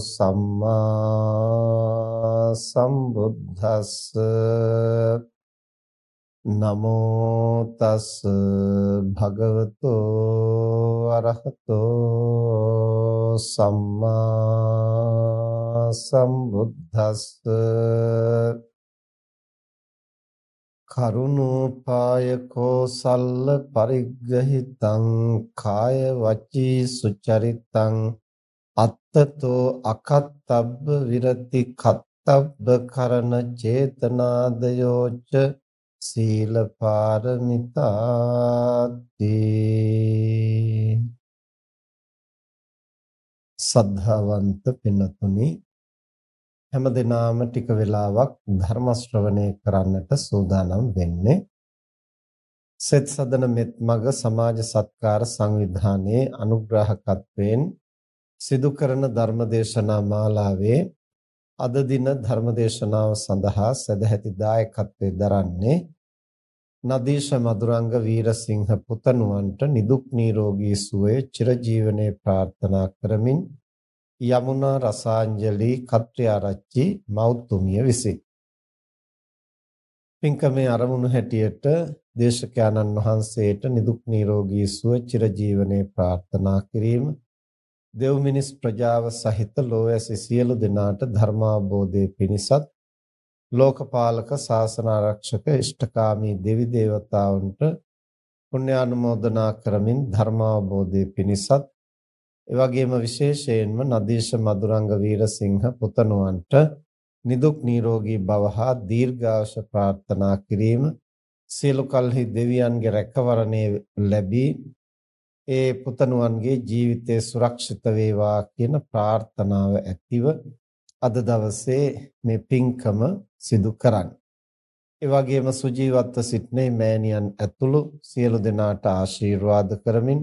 සම්මා සම්බුද්දස්ස නමෝ තස් භගවතෝ අරහතෝ සම්මා සම්බුද්දස්ස කරුණෝපාය කෝසල්ල පරිග්‍රහිතං කාය වචී සුචරිතං අත්තතෝ අකත්තබ්බ විරති කත්තබ්බ කරන චේතනාදයෝච සීල පාරමිතාති සද්ධාවන්ත පින්තුනි හැමදෙනාම ටික වෙලාවක් ධර්ම ශ්‍රවණය කරන්නට සූදානම් වෙන්නේ. සෙත් සදන මෙත් මග සමාජ සත්කාර සංවිධානයේ අනුග්‍රහකත්වයෙන් සිදු කරන ධර්මදේශනා මාලාවේ අද දින ධර්මදේශනාව සඳහා සදැහැති දායකත්වයෙන් දරන්නේ නදීශ මදුරංග වීරසිංහ පුතණුවන්ට නිදුක් නිරෝගී සුවය චිරජීවනයේ ප්‍රාර්ථනා කරමින් යමුනා රසාංජලි කත්‍යාරච්චි මෞතුමිය විසින්. පින්කමේ අරමුණු හැටියට දේශකයන්න් වහන්සේට නිදුක් නිරෝගී සුව චිරජීවනයේ ප්‍රාර්ථනා කිරීම දෙව් මිනිස් ප්‍රජාව සහිත ලෝයැසි සියලු දෙනාට ධර්මාබෝධයේ පිණිසත් ලෝකපාලක ශාසන ආරක්ෂක ඉෂ්ඨකාමී දෙවි දේවතාවුන්ට පුණ්‍යානුමෝදනා කරමින් ධර්මාබෝධයේ පිණිසත් එවැගේම විශේෂයෙන්ම නදීශ මදුරංග වීරසිංහ පුතණුවන්ට නිදුක් නිරෝගී භව හා දීර්ඝාෂ ප්‍රාර්ථනා කිරීම සියලු කල්හි දෙවියන්ගේ රැකවරණය ලැබී ඒ පුතණුවන්ගේ ජීවිතය සුරක්ෂිත වේවා කියන ප්‍රාර්ථනාව ඇතිව අද දවසේ මේ පින්කම සිදු කරන්න. ඒ වගේම සුජීවත්ව සිටිනේ මෑණියන් ඇතුළු සියලු දෙනාට ආශිර්වාද කරමින්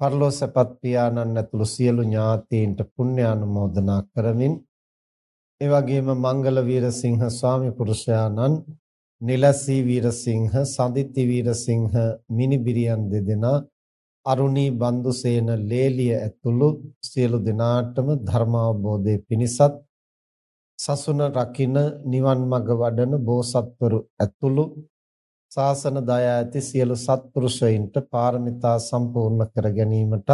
පරලෝසපත් පියාණන් ඇතුළු සියලු ඥාතීන්ට පුණ්‍යානුමෝදනා කරමින් ඒ වගේම මංගල වීරසිංහ ස්වාමි පුරුෂයාණන් නිලසී වීරසිංහ සඳිති වීරසිංහ මිනිබිරියන් දෙදෙනා අරුණී බන්දුසේන ලේලිය ඇතුළු සියලු දෙනාටම ධර්මාවබෝධයේ පිණිසත් සසුන රකින්න නිවන් මඟ වඩන බෝසත්වරු ඇතුළු ශාසන දයා ඇති සියලු සත්පුරුෂයින්ට පාරමිතා සම්පූර්ණ කර ගැනීමටත්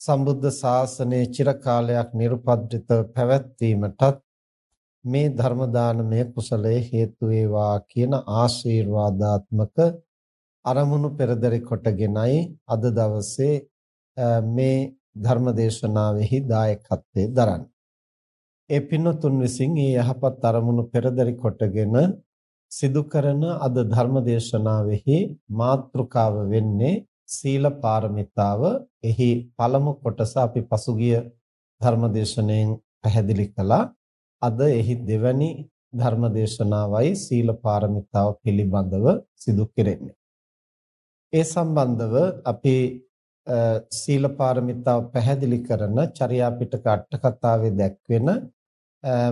සම්බුද්ධ ශාසනයේ චිරකාලයක් නිර්පද්‍රිතව පැවැත්වීමටත් මේ ධර්ම දානමය කුසලයේ හේතු වේවා කියන ආශිර්වාදාත්මක අරමුණු පෙරදරි කොටගෙනයි අද දවසේ මේ ධර්ම දේශනාවෙහි දායකත්වයේ දරන්නේ. ඒ පින්නතුන් විසින් මේ යහපත් අරමුණු පෙරදරි කොටගෙන සිදු කරන අද ධර්ම දේශනාවෙහි මාතෘකාව වෙන්නේ සීල පාරමිතාව. එහි පළමු කොටස අපි පසුගිය ධර්ම දේශනෙන් පැහැදිලි කළා. අද එහි දෙවැනි ධර්ම දේශනාවයි සීල පාරමිතාව පිළිබඳව සිදු කෙරෙන්නේ. ඒ සම්බන්ධව අපි සීල පාරමිතාව පැහැදිලි කරන චර්යා පිටක අට කතාවේ දැක්වෙන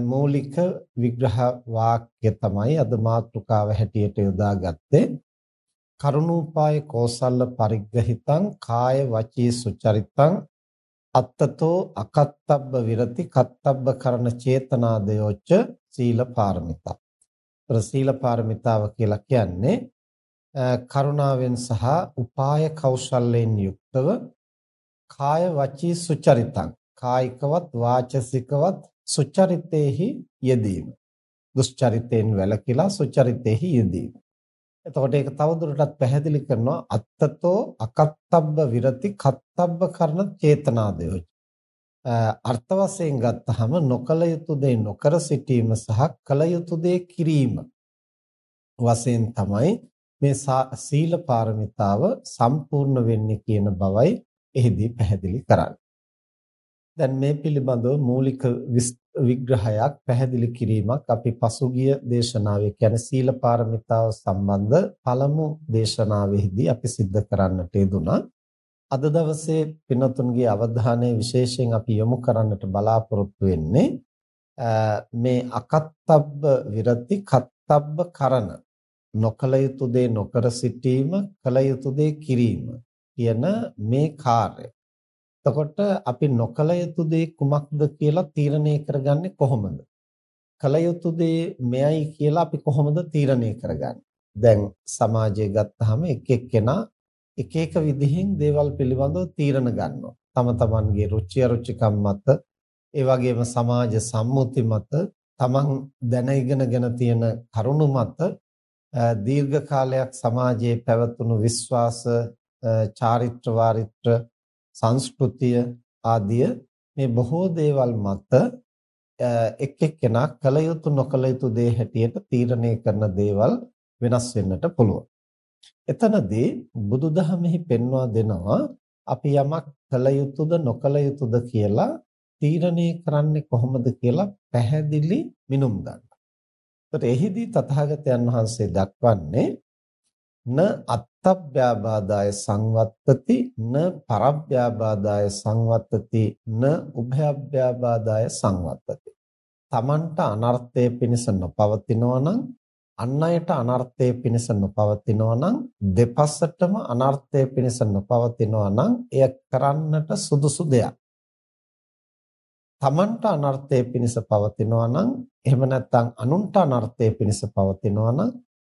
මූලික විග්‍රහ වාක්‍ය තමයි අද මාතෘකාව හැටියට යොදාගත්තේ කරුණෝපාය කෝසල්ල පරිග්‍රහිතං කාය වචී සුචරිතං අත්තතෝ අකත්තබ්බ විරති කත්තබ්බ කරන චේතනාදයෝච්ච සීල පාරමිතා. සීල පාරමිතාව කියලා කියන්නේ කරුණාවෙන් සහ උපාය කෞශල්‍යයෙන් යුක්තව කාය වචී සුචරිතං කායිකවත් වාචසිකවත් සුචරිතේහි යෙදීම. දුෂ්චරිතයෙන් වැළකීලා සුචරිතේහි යෙදීම. එතකොට ඒක තවදුරටත් පැහැදිලි කරනවා අත්තතෝ අකත්තබ්බ විරති කත්තබ්බ කරන චේතනාදයෝ. අර්ථ වශයෙන් ගත්තහම නොකල යුතු දේ නොකර සිටීම සහ කල යුතු දේ කිරීම වශයෙන් තමයි මේ සීල පාරමිතාව සම්පූර්ණ වෙන්නේ කියන බවයි එහිදී පැහැදිලි කරන්නේ. දැන් මේ පිළිබඳව මූලික විග්‍රහයක් පැහැදිලි කිරීමක් අපි පසුගිය දේශනාවේ කියන්නේ සීල පාරමිතාව සම්බන්ධ පළමු දේශනාවෙහිදී අපි සිද්ධ කරන්නට යෙදුණා. අද දවසේ පින්වතුන්ගේ අවධානය විශේෂයෙන් අපි යොමු කරන්නට බලාපොරොත්තු වෙන්නේ මේ අකත්තබ්බ විරති කත්තබ්බ කරන නොකල යුතු දේ නොකර සිටීම කල යුතු දේ කිරීම කියන මේ කාර්ය. එතකොට අපි නොකල යුතු දේ කුමක්ද කියලා තීරණය කරගන්නේ කොහොමද? කල යුතු දේ මෙයයි කියලා අපි කොහොමද තීරණය කරගන්නේ? දැන් සමාජය ගත්තාම එක එක්කෙනා එක එක විදිහින් දේවල් පිළිබඳව තීරණ ගන්නවා. තම තමන්ගේ රුචි අරුචිකම් මත, ඒ වගේම සමාජ සම්මුති මත, තමන් දැන ඉගෙනගෙන තියෙන කරුණු මත දීර්ඝ කාලයක් සමාජයේ පැවතුණු විශ්වාස චාරිත්‍ර වාරිත්‍ර සංස්කෘතිය ආදිය මේ බොහෝ දේවල් මත එක් එක්කෙනා කල යුතු නොකල යුතු දේ හැටියට තීරණය කරන දේවල් වෙනස් වෙන්නට පුළුවන්. එතනදී බුදුදහමෙහි පෙන්වා දෙනවා අපි යමක් කල යුතුද නොකල යුතුද කියලා තීරණය කරන්නේ කොහොමද කියලා පැහැදිලි මිනුම් ගන්න. ඒත් එහිදී තථාගතයන් වහන්සේ දක්වන්නේ න අත්තබ්භ්‍යාබාදාය සංවත්තති න පරබ්භ්‍යාබාදාය සංවත්තති න උභයබ්භ්‍යාබාදාය සංවත්තති. තමන්ට අනර්ථය පිණිස නොපවතිනවා නම් අන් අයට අනර්ථය පිණිස නොපවතිනවා නම් දෙපසටම අනර්ථය පිණිස නොපවතිනවා නම් එය කරන්නට සුදුසු දෙයක්. තමන්ට අනර්ථය පිණිස පවතිනවා නම් එහෙම නැත්නම් අනුන්ට අනර්ථය පිණිස පවතිනවා නම්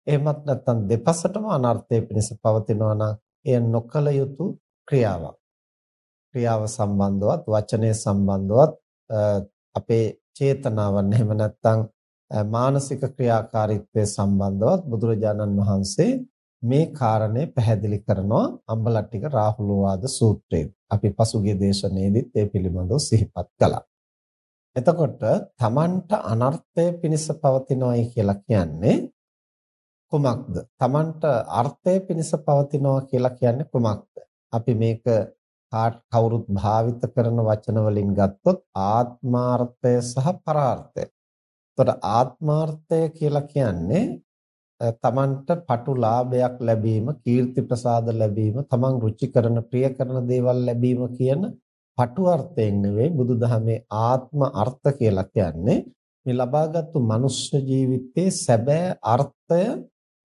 එහෙමත් නැත්නම් දෙපසටම අනර්ථය පිණිස පවතිනවා නම් එය නොකල යුතු ක්‍රියාවක්. ක්‍රියාව සම්බන්ධවත් වචනය සම්බන්ධවත් අපේ චේතනාවන් එහෙම නැත්නම් මානසික ක්‍රියාකාරීත්වය සම්බන්ධවත් බුදුරජාණන් වහන්සේ මේ කාරණේ පැහැදිලි කරනවා අම්බලට්ටික රාහුලවාද සූත්‍රයේ. අපි පසුගිය දේශනාවේදීත් ඒ පිළිබඳව සිහිපත් කළා. එතකොට තමන්ට අනර්ථය පිණිස පවතිනවායි කියලා කියන්නේ කුමක්ද? Tamanට අර්ථය පිණිස පවතිනවා කියලා කියන්නේ කුමක්ද? අපි මේක කවුරුත් භාවිත කරන වචන වලින් ගත්තොත් ආත්මාර්ථය සහ පරාර්ථය. එතකොට ආත්මාර්ථය කියලා කියන්නේ තමන්ට පටු ලාභයක් ලැබීම, කීර්ති ප්‍රසාද ලැබීම, තමන් රුචි කරන, ප්‍රිය කරන දේවල් ලැබීම කියන පටු අර්ථයෙන් නෙවෙයි බුදුදහමේ ආත්ම අර්ථ කියලා කියන්නේ මේ ලබාගත්තු මනුෂ්‍ය ජීවිතයේ සැබෑ අර්ථය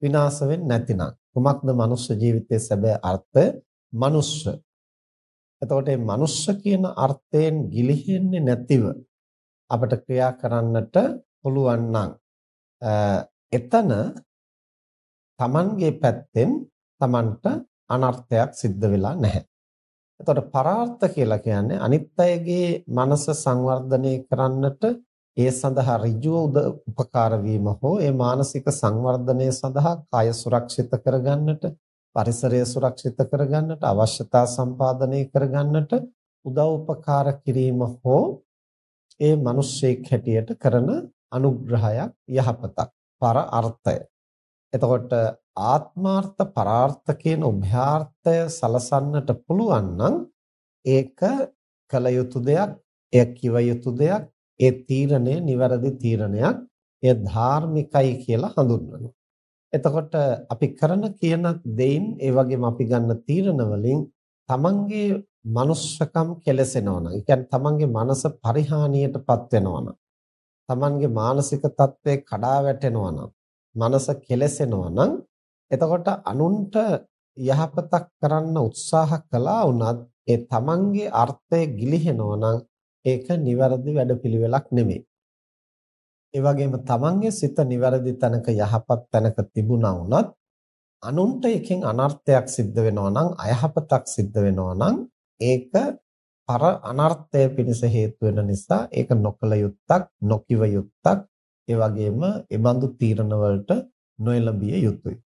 විනාශ වෙන්නේ නැතිනම් කුමක්ද මනුෂ්‍ය ජීවිතයේ සැබෑ අර්ථය? මනුෂ්‍ය. එතකොට මේ මනුෂ්‍ය කියන අර්ථයෙන් ගිලිහෙන්නේ නැතිව අපට ක්‍රියා කරන්නට පුළුවන් නම් එතන Tamanගේ පැත්තෙන් Tamanට අනර්ථයක් සිද්ධ වෙලා නැහැ. එතකොට පරාර්ථ කියලා කියන්නේ අනිත් අයගේ මනස සංවර්ධනය කරන්නට ඒ සඳහා ඍජුව උපකාර වීම හෝ ඒ මානසික සංවර්ධනය සඳහා කය සුරක්ෂිත කරගන්නට පරිසරය සුරක්ෂිත කරගන්නට අවශ්‍යතා සම්පාදනය කරගන්නට උදව් උපකාර කිරීම හෝ ඒ මිනිස්සෙක් හැටියට කරන අනුග්‍රහයක් යහපතක් පර අර්ථය. එතකොට ආත්මාර්ථ පරාර්ථ කියන උභයාර්ථය සලසන්නට පුළුවන් නම් ඒක කල යුතු දෙයක්, එය කිව යුතු දෙයක්, ඒ තීරණය නිවැරදි තීරණයක් එය ධාර්මිකයි කියලා හඳුන්වනවා. එතකොට අපි කරන කියන දෙයින් ඒ වගේම අපි ගන්න තීරණ වලින් තමන්ගේ මනුස්සකම් කෙලසෙනවා නම්, ඒ කියන්නේ තමන්ගේ මනස පරිහානියටපත් වෙනවා නම්, Tamanගේ මානසික තත්ත්වය කඩා වැටෙනවා නම් මනස කෙලසෙනවා නම් එතකොට අනුන්ට යහපතක් කරන්න උත්සාහ කළා වුණත් ඒ තමන්ගේ අර්ථය ගිලිහෙනවා නම් ඒක නිවැරදි වැඩපිළිවෙලක් නෙමෙයි. ඒ වගේම තමන්ගේ සිත නිවැරදි තැනක යහපත් තැනක තිබුණා වුණත් අනුන්ට එකෙන් අනර්ථයක් සිද්ධ වෙනවා නම් අයහපතක් සිද්ධ වෙනවා නම් ඒක පර අනර්ථය පිණිස හේතු වෙන නිසා ඒක නොකල යුත්තක් නොකිව යුත්තක් ඒ වගේම ඒ බඳු තීරණ වලට නොඑළඹිය යුතුයි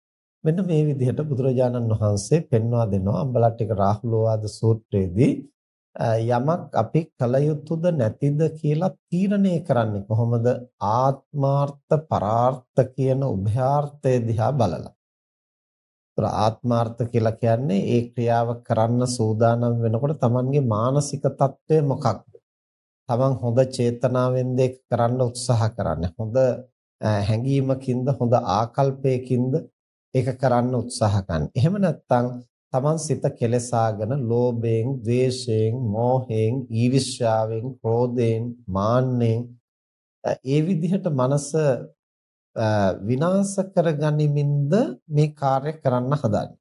මෙන්න මේ විදිහට බුදුරජාණන් වහන්සේ පෙන්වා දෙනවා අම්බලට්ටික රාහුලෝවාද සූත්‍රයේදී යමක් අපි කල යුතුද නැතිද කියලා තීරණය කරන්නේ කොහොමද ආත්මාර්ථ පරාර්ථ කියන උභයාර්ථය දිහා බලලා. ඒතර ආත්මාර්ථ කියලා කියන්නේ ඒ ක්‍රියාව කරන්න සූදානම් වෙනකොට Tamanගේ මානසික తත්වය මොකක්ද? Taman හොඳ චේතනාවෙන්ද ඒක කරන්න උත්සාහ කරන්නේ. හොඳ හැඟීමකින්ද හොඳ ආකල්පයකින්ද ඒක කරන්න උත්සාහ ගන්න. එහෙම නැත්නම් තමන් සිත කෙලසාගෙන ලෝභයෙන්, ද්වේෂයෙන්, මෝහයෙන්, ඊර්ෂ්‍යාවෙන්, ක්‍රෝධයෙන්, මාන්නෙන් ඒ විදිහට මනස විනාශ කරගනිමින්ද මේ කාර්ය කරන්න හදන්නේ.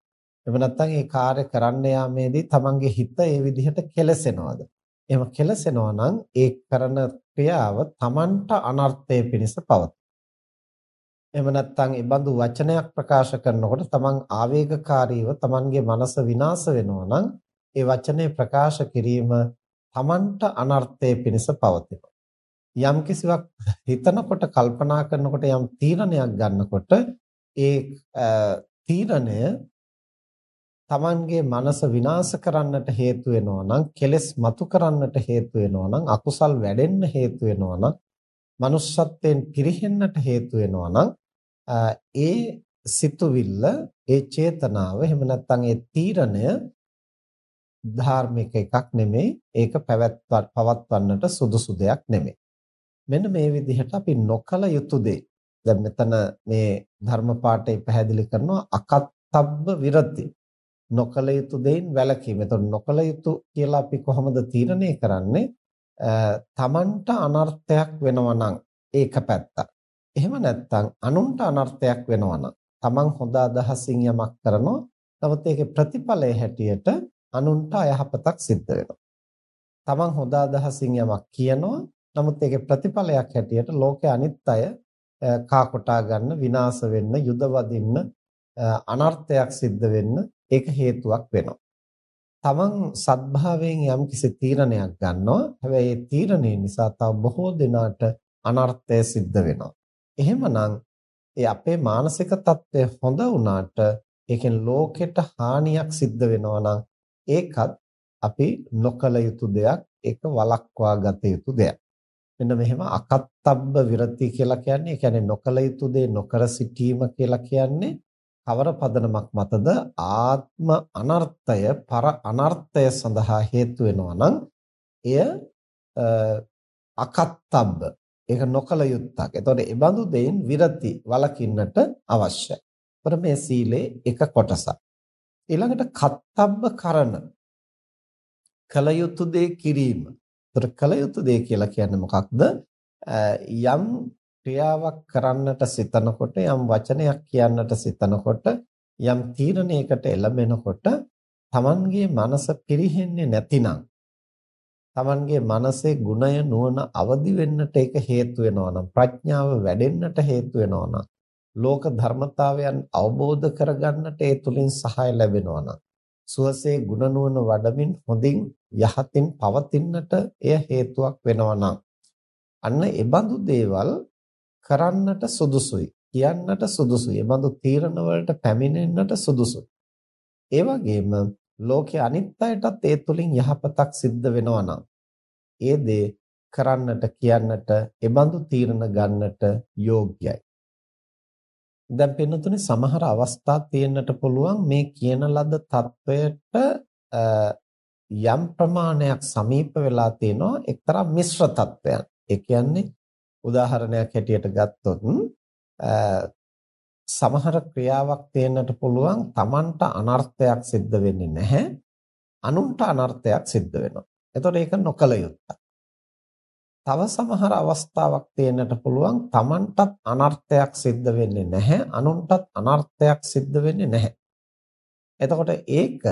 එහෙම නැත්නම් ඒ කාර්ය කරන්න යාමේදී තමන්ගේ හිත ඒ විදිහට කෙලසෙනවද? එහෙම කෙලසෙනවා නම් ඒ කරන ක්‍රියාව තමන්ට අනර්ථය පිණිස පවතී. එහෙම නැත්නම් ඒ බඳු වචනයක් ප්‍රකාශ කරනකොට තමන් ආවේගකාරීව තමන්ගේ මනස විනාශ වෙනවා නම් ඒ වචනේ ප්‍රකාශ කිරීම තමන්ට අනර්ථයේ පිණිස පවතිනවා. යම් කිසිවක් හිතනකොට කල්පනා කරනකොට යම් තීරණයක් ගන්නකොට ඒ තීරණය තමන්ගේ මනස විනාශ කරන්නට හේතු වෙනවා නම් කෙලෙස් මතු කරන්නට හේතු වෙනවා නම් අකුසල් වැඩෙන්න හේතු වෙනවා නම් manussත්වයෙන් පිරිහෙන්නට හේතු වෙනවා නම් ඒ සිතුවිල්ල ඒ චේතනාව එහෙම නැත්නම් ඒ තීරණය ධාර්මික එකක් නෙමෙයි. ඒක පැවැත්ව පවත්වන්නට සුදුසු දෙයක් නෙමෙයි. මෙන්න මේ විදිහට අපි නොකල යුතු දේ. දැන් මෙතන මේ ධර්ම පාඩේ පැහැදිලි කරනවා අකත්තබ්බ විරති. නොකල යුතු දෙයින් වැළකීම. එතකොට නොකල යුතු කියලා අපි කොහොමද තීරණය කරන්නේ? තමන්ට අනර්ථයක් වෙනවා නම් ඒක පැත්තක්. එහෙම නැත්නම් අනුන්ට අනර්ථයක් වෙනවා නම් තමන් හොඳ අදහසින් යමක් කරනවා නමුත් ඒකේ ප්‍රතිඵලය හැටියට අනුන්ට අයහපතක් සිද්ධ වෙනවා. තමන් හොඳ අදහසින් යමක් කියනවා නමුත් ඒකේ ප්‍රතිඵලයක් හැටියට ලෝකයේ අනිත් අය කා කොටා ගන්න විනාශ වෙන්න යුද වදින්න අනර්ථයක් සිද්ධ වෙන්න ඒක හේතුවක් වෙනවා. තමන් සත්භාවයෙන් යම් කිසි තීරණයක් ගන්නවා. හැබැයි ඒ තීරණය නිසා තව බොහෝ දෙනාට අනර්ථය සිද්ධ වෙනවා. එහෙමනම් ඒ අපේ මානසික තත්ත්වය හොඳ වුණාට ඒකෙන් ලෝකෙට හානියක් සිද්ධ වෙනවා නම් ඒකත් අපි නොකල යුතු දෙයක් ඒක වළක්වා ගත යුතු දෙයක්. මෙන්න මෙහෙම අකත්තබ්බ විරති කියලා කියන්නේ ඒ කියන්නේ නොකල යුතු දේ නොකර සිටීම කියලා කියන්නේ කවර පදනමක් මතද ආත්ම අනර්ථය පර අනර්ථය සඳහා හේතු වෙනවා නම් එය අකත්තබ්බ ඒක නොකල යුත්තක්. එතකොට ඒ බඳු දෙයින් විරති වලකින්නට අවශ්‍යයි. ඒතර මේ සීලේ එක කොටසක්. ඊළඟට කත්තබ්බ කරන කල යුතු දේ කිරීම. ඒතර කල යුතු දේ කියලා කියන්නේ මොකක්ද? යම් ක්‍රියාවක් කරන්නට සිතනකොට යම් වචනයක් කියන්නට සිතනකොට යම් තීරණයකට එළඹෙනකොට Tamanගේ මනස පිරිහෙන්නේ නැතිනම් Tamanගේ මනසේ ගුණය නුවණ අවදි වෙන්නට ඒක හේතු වෙනවා නම් ප්‍රඥාව වැඩෙන්නට හේතු වෙනවා නම් ලෝක ධර්මතාවයන් අවබෝධ කරගන්නට ඒ තුලින් සහාය ලැබෙනවා නම් සුවසේ ගුණ නුවණ වඩමින් හොඳින් යහතින් පවතින්නට එය හේතුවක් වෙනවා නම් අන්න ඒ බඳු දේවල් කරන්නට සුදුසුයි කියන්නට සුදුසුයි. බඳු තීරණ වලට පැමිණෙන්නට සුදුසුයි. ඒ වගේම ලෝකයේ අනිත් අයටත් ඒ තුලින් යහපතක් සිද්ධ වෙනවා නම් ඒ දේ කරන්නට කියන්නට ඒ බඳු තීරණ ගන්නට යෝග්‍යයි. දැන් පින්නතුනේ සමහර අවස්ථා තියෙන්නට පුළුවන් මේ කියන ලද தත්වයට යම් ප්‍රමාණයක් සමීප වෙලා තිනවා එක්තරා මිශ්‍ර තත්වයන්. ඒ කියන්නේ උදාහරණයක් හැටියට ගත්තොත් සමහර ක්‍රියාවක් තේන්නට පුළුවන් Tamanට අනර්ථයක් සිද්ධ වෙන්නේ නැහැ. අනුන්ට අනර්ථයක් සිද්ධ වෙනවා. එතකොට ඒක නොකල යුත්තක්. තව සමහර අවස්ථාවක් තියෙන්නට පුළුවන් Tamanටත් අනර්ථයක් සිද්ධ වෙන්නේ නැහැ අනුන්ටත් අනර්ථයක් සිද්ධ වෙන්නේ නැහැ. එතකොට ඒක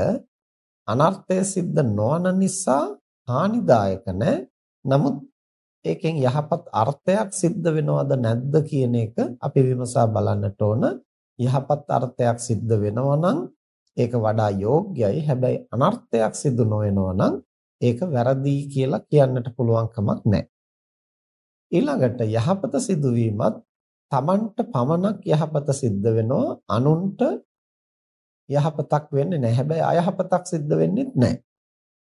අනර්ථය සිද්ධ නොවන නිසා හානිදායක නමුත් ඒකෙන් යහපත් අර්ථයක් සිද්ධ වෙනවද නැද්ද කියන එක අපි විමසා බලන්නට ඕන. යහපත් අර්ථයක් සිද්ධ වෙනවා නම් ඒක වඩා යෝග්‍යයි. හැබැයි අනර්ථයක් සිදු නොවෙනවා නම් ඒක වැරදි කියලා කියන්නට පුළුවන් කමක් නැහැ. ඊළඟට යහපත සිදුවීමත් Tamanට පමණක් යහපත සිද්ධ වෙනවා අනුන්ට යහපතක් වෙන්නේ නැහැ. හැබැයි අයහපතක් සිද්ධ වෙන්නේත් නැහැ.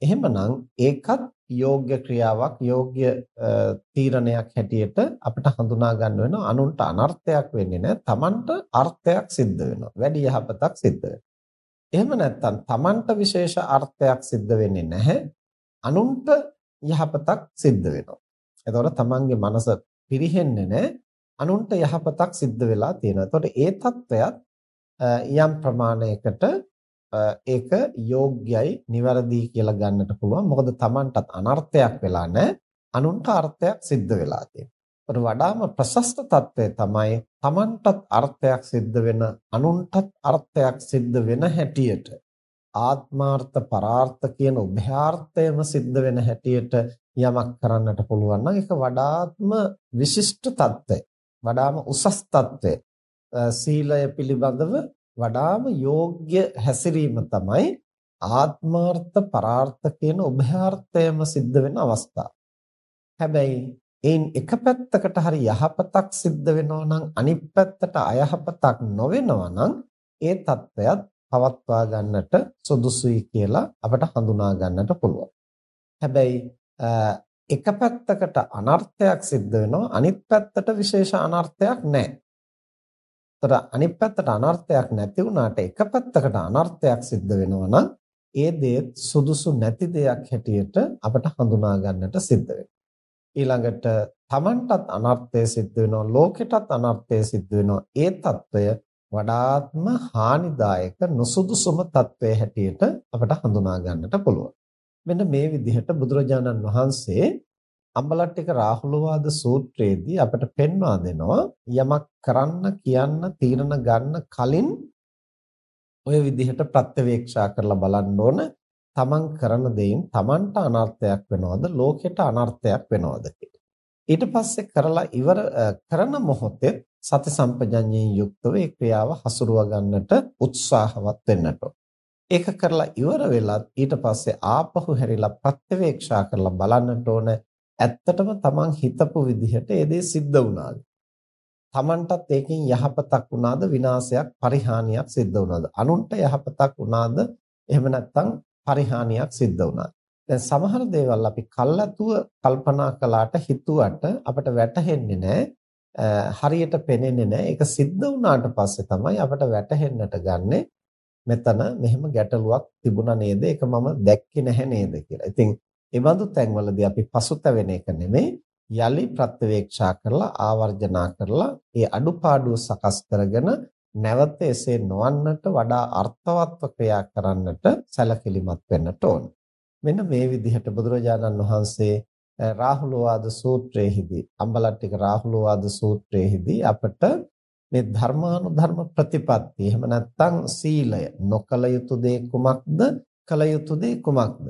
එහෙමනම් ඒකත් යෝග්‍ය ක්‍රියාවක් යෝග්‍ය තීරණයක් හැටියට අපිට හඳුනා ගන්න වෙනවා. අනුන්ට අනර්ථයක් වෙන්නේ නැහැ. තමන්ට අර්ථයක් සිද්ධ වෙනවා. වැඩි යහපතක් සිද්ධ වෙනවා. එහෙම නැත්නම් තමන්ට විශේෂ අර්ථයක් සිද්ධ වෙන්නේ නැහැ. අනුන්ට යහපතක් සිද්ධ වෙනවා. එතකොට තමන්ගේ මනස පිරිහෙන්නේ නැහැ. අනුන්ට යහපතක් සිද්ධ වෙලා තියෙනවා. එතකොට ඒ தත්වයක් යම් ප්‍රමාණයකට ඒක යෝග්‍යයි නිවැරදි කියලා ගන්නට පුළුවන්. මොකද Tamanටත් අනර්ථයක් වෙලා නැහැ. අනුන්ට අර්ථයක් සිද්ධ වෙලා තියෙනවා. වඩාම ප්‍රශස්ත తත්වය තමයි Tamanටත් අර්ථයක් සිද්ධ වෙන අනුන්ටත් අර්ථයක් සිද්ධ වෙන හැටියට ආත්මාර්ථ පරාර්ථ කියන උභයාර්ථයම සිද්ධ වෙන හැටියට යමක් කරන්නට පුළුවන් නම් ඒක වඩාත්ම විශිෂ්ට తත්වය. වඩාම උසස් తත්වය. සීලය පිළිබඳව වඩාම යෝග්‍ය හැසිරීම තමයි ආත්මාර්ථ පරාර්ථ කියන උභයාර්ථයම සිද්ධ වෙන අවස්ථාව. හැබැයි එයින් එක පැත්තකට හරි යහපතක් සිද්ධ වෙනවා නම් අනිත් පැත්තට අයහපතක් නොවෙනවා නම් ඒ தත්වයක් පවත්වා ගන්නට සුදුසුයි කියලා අපට හඳුනා ගන්නට පුළුවන්. හැබැයි එක පැත්තකට අනර්ථයක් සිද්ධ වෙනවා අනිත් පැත්තට විශේෂ අනර්ථයක් නැහැ. ඒතර අනිත් පැත්තට අනර්ථයක් නැති වුණාට එක පැත්තකට අනර්ථයක් සිද්ධ වෙනවා නම් ඒ දේ සුදුසු නැති දෙයක් හැටියට අපට හඳුනා ගන්නට සිද්ධ වෙනවා. ඊළඟට Tamanටත් අනර්ථය සිද්ධ වෙනවා ලෝකෙටත් අනර්ථය සිද්ධ වෙනවා. ඒ తত্ত্বය වඩාත්ම හානිදායක නොසුදුසුම తত্ত্বය හැටියට අපට හඳුනා ගන්නට පුළුවන්. මෙන්න මේ විදිහට බුදුරජාණන් වහන්සේ අම්බලට්ටික රාහුලවාද සූත්‍රයේදී අපට පෙන්වා දෙනවා යමක් කරන්න කියන්න තීරණ ගන්න කලින් ඔය විදිහට ප්‍රත්‍යවේක්ෂා කරලා බලන්න ඕන. තමන් කරන දෙයින් තමන්ට අනර්ථයක් වෙනවද? ලෝකෙට අනර්ථයක් වෙනවද ඊට පස්සේ කරලා ඉවර කරන මොහොතේ සති සම්පජඤ්ඤයෙන් යුක්තව ඒ ක්‍රියාව හසුරුව ගන්නට උත්සාහවත් වෙන්නට ඒක කරලා ඉවර වෙලත් ඊට පස්සේ ආපහු හැරිලා ප්‍රත්‍යවේක්ෂා කරලා බලන්නට ඕන. ඇත්තටම තමන් හිතපු විදිහට ඒ දේ සිද්ධ වුණාද? තමන්ටත් ඒකෙන් යහපතක් වුණාද විනාශයක් පරිහානියක් සිද්ධ වුණාද? අනුන්ට යහපතක් වුණාද? එහෙම නැත්නම් පරිහානියක් සිද්ධ වුණාද? දැන් සමහර දේවල් අපි කල්ලාතුව කල්පනා කළාට හිතුවට අපට වැටහෙන්නේ නැහැ. හරියට පේන්නේ නැහැ. ඒක සිද්ධ වුණාට පස්සේ තමයි අපට වැටහෙන්නට ගන්නෙ මෙතන මෙහෙම ගැටලුවක් තිබුණා නේද? ඒක මම දැක්කේ නැහැ නේද කියලා. ඉතින් ඒ බඳු තැන්වලදී අපි පසුතැවෙන එක නෙමෙයි යලි ප්‍රත්‍යවේක්ෂා කරලා ආවර්ජනා කරලා ඒ අඩුපාඩු සකස් කරගෙන නැවත එසේ නොවන්නට වඩා අර්ථවත්ව ක්‍රියා කරන්නට සැලකිලිමත් වෙන්නට ඕන. මෙන්න මේ විදිහට බුදුරජාණන් වහන්සේ රාහුලවාද සූත්‍රයේදී අම්බලට්ටික රාහුලවාද සූත්‍රයේදී අපට මේ ධර්මානුධර්ම ප්‍රතිපත්ති එහෙම නැත්නම් සීලය නොකල යුතු දේ කුමක්ද කල යුතු දේ කුමක්ද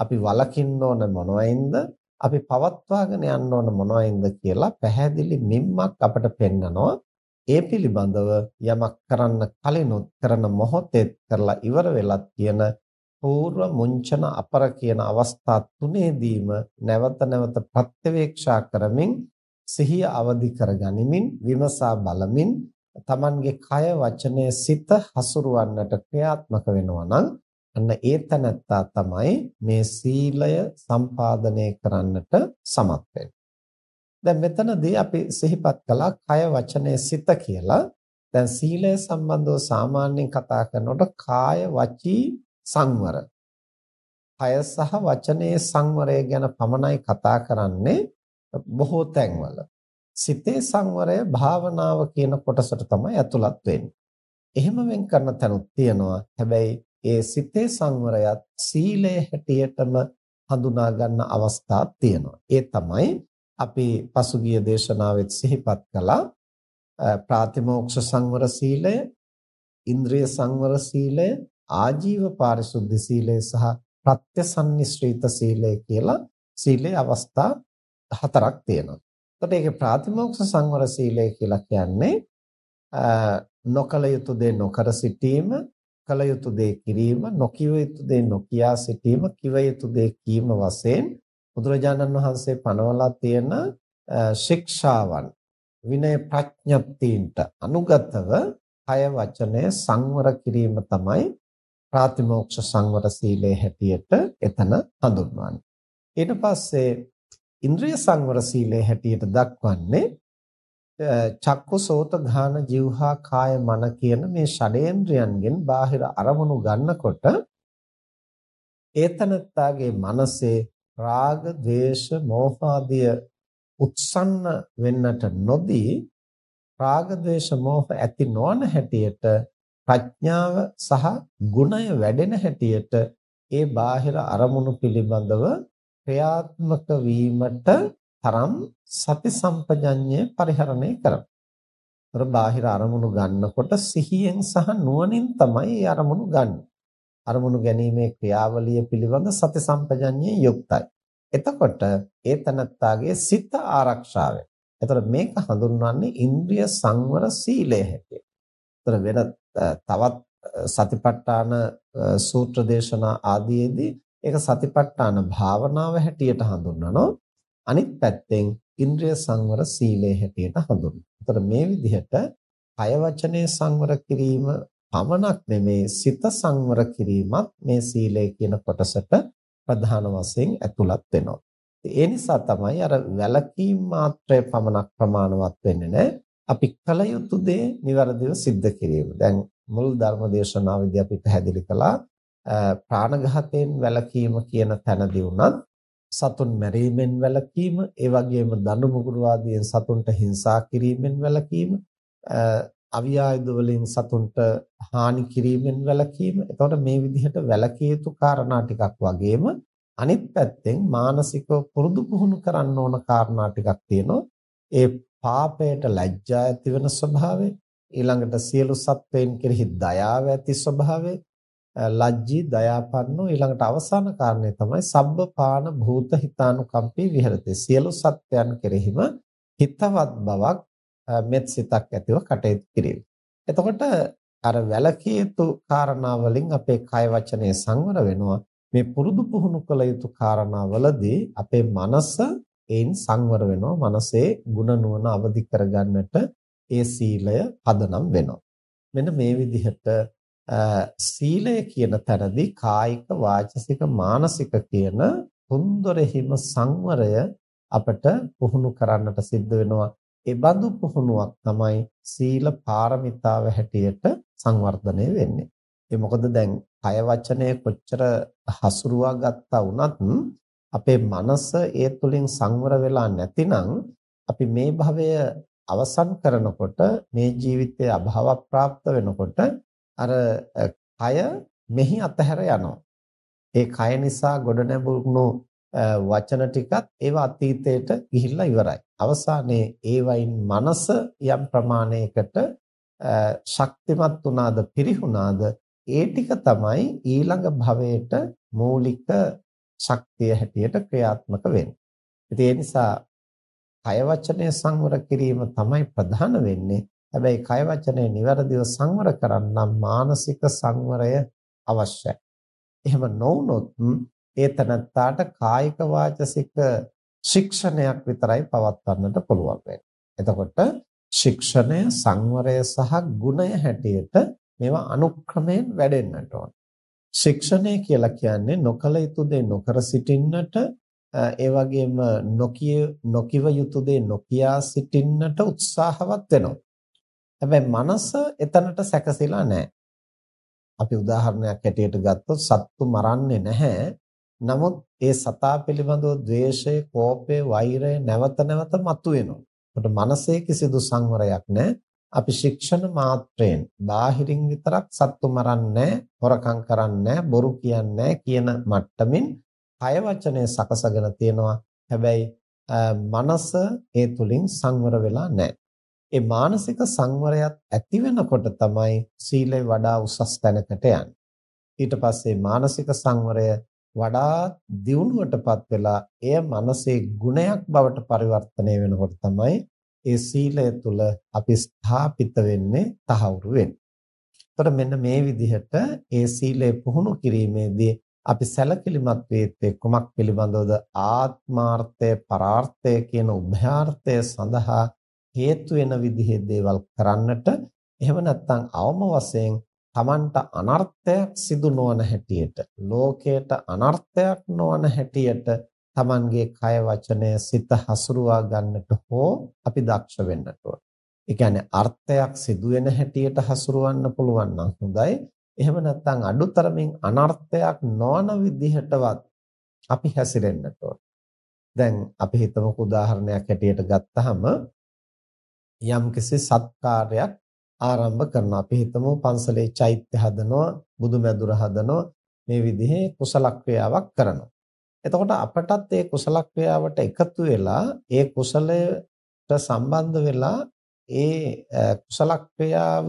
අපි වලකින්න ඕන මොනවයින්ද? අපි පවත්වාගෙන යන්න ඕන මොනවයින්ද කියලා පැහැදිලි මිම්මක් අපට පෙන්නනවා. ඒ පිළිබඳව යමක් කරන්න කලිනුත් කරන මොහොතේ කරලා ඉවර වෙලත් කියන పూర్ව මුංචන අපර කියන අවස්ථා තුනේදීම නැවත නැවත ප්‍රත්‍යවේක්ෂා කරමින් සිහිය අවදි කරගනිමින් විමසා බලමින් තමන්ගේ කය වචනය සිත හසුරවන්නට ක්‍රියාත්මක වෙනවා නම් අන්න ඒ තැනත්තා තමයි මේ සීලය සම්පාදනය කරන්නට සමත් වෙන්නේ. දැන් මෙතනදී අපි සිහිපත් කළා කය වචනය සිත කියලා. දැන් සීලය සම්බන්ධව සාමාන්‍යයෙන් කතා කරනකොට කාය වචී සංවර. කය සහ වචනයේ සංවරය ගැන පමණයි කතා කරන්නේ බොහෝ තැන්වල. සිතේ සංවරය භාවනාව කියන කොටසට තමයි ඇතුළත් වෙන්නේ. එහෙම වෙන් කරන තැනුත් තියෙනවා. හැබැයි ඒ සිතේ සංවරයත් සීලය හැටියටම හඳුනා ගන්න අවස්ථා තියෙනවා. ඒ තමයි අපි පසුගිය දේශනාවෙත් සිහිපත් කළා ප්‍රාතිමෝක්ෂ සංවර සීලය, ඉන්ද්‍රිය සංවර සීලය, ආජීව පාරිශුද්ධ සීලය සහ ප්‍රත්‍යසන්නිශ්‍රිත සීලය කියලා සීලේ අවස්ථා හතරක් තියෙනවා. එතකොට ඒකේ ප්‍රාතිමෝක්ෂ සංවර සීලය කියලා කියන්නේ නොකල යුතු දේ නොකර සිටීම, කල යුතු දේ කිරීම, නොකිය යුතු දේ නොකියා සිටීම, කිව යුතු දේ කීම වශයෙන් බුදුරජාණන් වහන්සේ පනවලා තියෙන ශික්ෂාවන් විනය ප්‍රඥප්තියින්ට අනුගතව කය වචනය සංවර කිරීම තමයි ප්‍රාතිමෝක්ෂ සංවර සීලයේ හැටියට එතන හඳුන්වන්නේ. ඊට පස්සේ ඉන්ද්‍රිය සංවර සීලයේ හැටියට දක්වන්නේ චක්කු සෝත ඝාන જીවහා කාය මන කියන මේ ෂඩේන්ද්‍රයන්ගෙන් බාහිර අරමුණු ගන්නකොට ඒතනත්තාගේ මනසේ රාග, ద్వේෂ, මෝහ ආදී උත්සන්න වෙන්නට නොදී රාග, ద్వේෂ, මෝහ ඇති නොවන හැටියට ප්‍රඥාව සහ ගුණය වැඩෙන හැටියට ඒ බාහිර අරමුණු පිළිබඳව ක්‍රියාත්මක වීමට තරම් සති සම්පජඤ්ඤය පරිහරණය කරනවා. අර බාහිර අරමුණු ගන්නකොට සිහියෙන් සහ නුවණින් තමයි ඒ අරමුණු ගන්න. අරමුණු ගැනීමේ ක්‍රියාවලිය පිළිබඳ සති සම්පජඤ්ඤය යුක්තයි. එතකොට ඒ තනත්තාගේ සිත ආරක්ෂාවෙන්. එතකොට මේක හඳුන්වන්නේ ඉන්ද්‍රිය සංවර සීලය හැටියට. එතකොට වෙන තවත් සතිපට්ඨාන සූත්‍ර දේශනා ආදීදී ඒක සතිපට්ඨාන භාවනාව හැටියට හඳුන්වනවා. අනිත් පැත්තෙන් ඉන්ද්‍රිය සංවර සීලය හැටියට හඳුන්වනවා. එතකොට මේ විදිහට කය වචනේ සංවර කිරීම පමණක් නෙමේ සිත සංවර කිරීමත් මේ සීලය කියන කොටසට ප්‍රධාන වශයෙන් ඇතුළත් වෙනවා. ඒ නිසා තමයි අර වැලකීම් මාත්‍රය පමණක් ප්‍රමාණවත් වෙන්නේ නැහැ. අපි කල යුතු දේ નિවරදිව සිද්ධ කිරීම. දැන් මුල් ධර්ම දේශනාවේදී අපි පැහැදිලි කළා ප්‍රාණඝාතයෙන් වැළකීම කියන තැනදී උනත් සතුන් මැරීමෙන් වැළකීම, ඒ වගේම දඬු මුගුරු ආදියෙන් සතුන්ට හිංසා කිරීමෙන් වැළකීම, අවියායුධ වලින් සතුන්ට හානි කිරීමෙන් වැළකීම. එතකොට මේ විදිහට වැළකිය යුතු කාරණා ටිකක් වගේම අනිත් පැත්තෙන් මානසිකව පුරුදු පුහුණු කරන්න ඕන කාරණා ටිකක් තියෙනවා. ඒ පාපයට ලැජ්ජා ඇති වෙන ස්වභාවය, ඊළඟට සියලු සත්වයන් කෙරෙහි දයාව ඇති ස්වභාවය, ලජ්ජී දයාපන්නෝ ඊළඟට අවසාන කාරණේ තමයි සබ්බපාන භූත හිතානුකම්පී විහෙරති. සියලු සත්වයන් කෙරෙහිම හිතවත් බවක් මෙත් සිතක් ඇතිව කටයුතු කිරීම. එතකොට අර වැලකී යුතු කාරණා වලින් අපේ කය වචනේ සංවර වෙනවා. මේ පුරුදු පුහුණු කළ යුතු කාරණාවලදී අපේ මනස ඒන් සංවර වෙනවා. මනසේ ಗುಣ නුවණ අවදි කරගන්නට ඒ සීලය පදනම් වෙනවා. මෙන්න මේ විදිහට සීලය කියන තැනදී කායික වාචසික මානසික කියන තුන්දොරෙහිම සංවරය අපට පුහුණු කරන්නට සිද්ධ වෙනවා ඒ බඳු පුහුණුවක් තමයි සීල පාරමිතාව හැටියට සංවර්ධනය වෙන්නේ. ඒ මොකද දැන් කය වචනය කොච්චර හසුරුවා ගත්තා වුණත් අපේ මනස ඒ තුලින් සංවර වෙලා නැතිනම් අපි මේ භවය අවසන් කරනකොට මේ ජීවිතයේ අභාව ප්‍රාප්ත වෙනකොට අර කය මෙහි අතහැර යනවා. ඒ කය නිසා ගොඩ නැඹුණු වචන ටිකත් ඒවා අතීතයට ගිහිල්ලා ඉවරයි. අවසානයේ ඒවයින් මනස යම් ප්‍රමාණයකට ශක්තිමත් වුණාද පිරිහුණාද ඒ ටික තමයි ඊළඟ භවයට මූලික ශක්තිය හැටියට ක්‍රියාත්මක වෙන්නේ. ඉතින් ඒ නිසා කය වචනය සංවර කිරීම තමයි ප්‍රධාන වෙන්නේ. හැබැයි කය වචනය નિවරදිව සංවර කරන්නම් මානසික සංවරය අවශ්‍යයි. එහෙම නොවුනොත් ඒ තනත්තාට කායික වාචසික ශික්ෂණයක් විතරයි පවත්වන්නට පුළුවන් වෙන්නේ. එතකොට ශික්ෂණය සංවරය සහ ගුණය හැටියට මේවා අනුක්‍රමයෙන් වැඩෙන්නට ඕන. ශික්ෂණය කියලා කියන්නේ නොකල යුතු දේ නොකර සිටින්නට ඒ වගේම නොකිය නොකිව යුතු දේ නොකියා සිටින්නට උත්සාහවත් වෙනවා. හැබැයි මනස එතනට සැකසিলা නැහැ. අපි උදාහරණයක් ඇටියට ගත්තොත් සත්තු මරන්නේ නැහැ. නමුත් ඒ සතා පිළිබඳව ද්වේෂය, කෝපය, වෛරය නැවත නැවත මතුවෙනවා. ඒකට මනසේ කිසිදු සංවරයක් නැහැ. අපි ශික්ෂණ මාත්‍රයෙන් බාහිරින් විතරක් සත්තු මරන්නේ හොරකම් කරන්නේ බොරු කියන්නේ කියන මට්ටමින් කය වචනේ සකසගෙන තියෙනවා. හැබැයි මනස ඒ තුලින් සංවර වෙලා නැහැ. ඒ මානසික සංවරයත් ඇති වෙනකොට තමයි සීලය වඩා උසස් තැනකට යන්නේ. ඊට පස්සේ මානසික සංවරය වඩා දියුණුවටපත් වෙලා එය මනසේ ගුණයක් බවට පරිවර්තනය වෙනකොට තමයි ඒ සීලය තුල අපි ස්ථාපිත වෙන්නේ තහවුරු වෙන්නේ. එතකොට මෙන්න මේ විදිහට ඒ සීලය පුහුණු කිරීමේදී අපි සැලකිලිමත් වේත්තේ කුමක් පිළිබඳවද ආත්මාර්ථය පරාර්ථය කියන උභයාර්ථය සඳහා හේතු වෙන විදිහේ දේවල් කරන්නට එහෙම නැත්නම් අවම වශයෙන් Tamanට අනර්ථයක් සිදු නොවන හැටියට ලෝකයට අනර්ථයක් නොවන හැටියට Tamanගේ කය වචනය සිත හසුරුවා ගන්නට හෝ අපි දක්ෂ වෙන්නට ඕන. ඒ කියන්නේ අර්ථයක් සිදු වෙන හැටියට හසුරවන්න පුළුවන් නම් හොඳයි. එහෙම නැත්නම් අඩුතරමින් අනර්ථයක් නොවන විදිහටවත් අපි හැසිරෙන්නට ඕන. දැන් අපි හිතමුකෝ උදාහරණයක් හැටියට ගත්තහම යම්කිසි සත්කාරයක් ආරම්භ කරනවා. අපි හිතමු පන්සලේ චෛත්‍ය හදනවා, බුදුමැදුර හදනවා, මේ විදිහේ කුසල ක්‍රියාවක් කරනවා. එතකොට අපටත් ඒ කුසල ක්‍රියාවට එකතු වෙලා ඒ කුසලයට සම්බන්ධ වෙලා ඒ කුසල ක්‍රියාව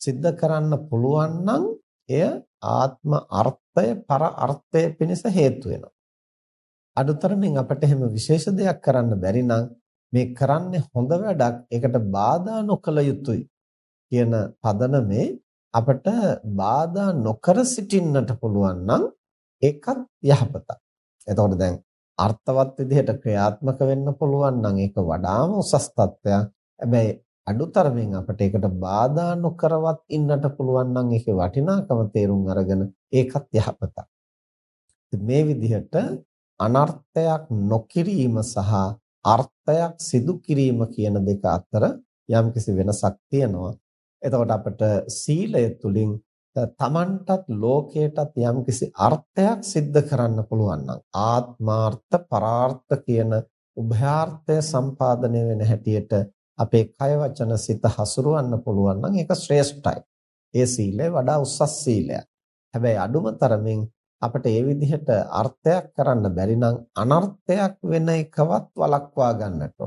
සිද්ධ කරන්න පුළුවන් නම් එය ආත්ම අර්ථය පර අර්ථය පිණිස හේතු වෙනවා. අදුතරමින් අපට එහෙම විශේෂ දෙයක් කරන්න බැරි නම් මේ කරන්නේ හොඳ වැඩක් ඒකට බාධා නොකළ යුතුයි කියන පදනමේ අපට බාධා නොකර සිටින්නට පුළුවන් නම් ඒකත් යහපතක්. එතකොට දැන් අර්ථවත් විදිහට ක්‍රියාත්මක වෙන්න පුළුවන් නම් ඒක වඩාම උසස් තත්ත්වයක්. හැබැයි අඩුතරමින් අපිට ඒකට බාධා නොකරවත් ඉන්නට පුළුවන් නම් ඒකේ වටිනාකම තේරුම් අරගෙන ඒකත් යහපතක්. මේ විදිහට අනර්ථයක් නොකිරීම සහ අර්ථයක් සිදු කිරීම කියන දෙක අතර යම්කිසි වෙනසක් තියෙනවා. එතකොට අපිට සීලය තුලින් තමන්ටත් ලෝකයටත් යම්කිසි අර්ථයක් සිද්ධ කරන්න පුළුවන් නම් ආත්මාර්ථ පරාර්ථ කියන උභයාර්ථය සම්පාදනය වෙන හැටියට අපේ කය වචන සිත හසුරවන්න පුළුවන් නම් ඒක ශ්‍රේෂ්ඨයි. ඒ සීලය වඩා උසස් සීලයක්. හැබැයි අඩුම තරමින් අපිට ඒ විදිහට අර්ථයක් කරන්න බැරි නම් අනර්ථයක් වෙන එකවත් වළක්වා ගන්නට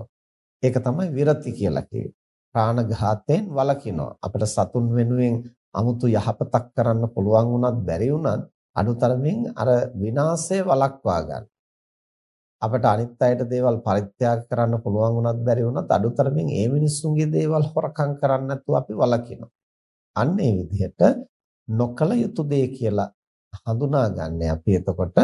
ඒක තමයි විරති කියලා කිව්වේ. ප්‍රාණඝාතයෙන් වළකිනවා. අපිට සතුන් වෙනුවෙන් 아무තු යහපතක් කරන්න පුළුවන් වුණත් බැරි වුණත් අනුතරමින් අර විනාශය වළක්වා ගන්න. අපිට අනිත් අයට දේවල් පරිත්‍යාග කරන්න පුළුවන් වුණත් බැරි වුණත් අඩුතරමින් ඒ මිනිස්සුන්ගේ දේවල් හොරකම් කරන්න නැතුව අපි වළකිනවා. අන්න ඒ විදිහට නොකල යුතු දේ කියලා හඳුනාගන්නේ අපි එතකොට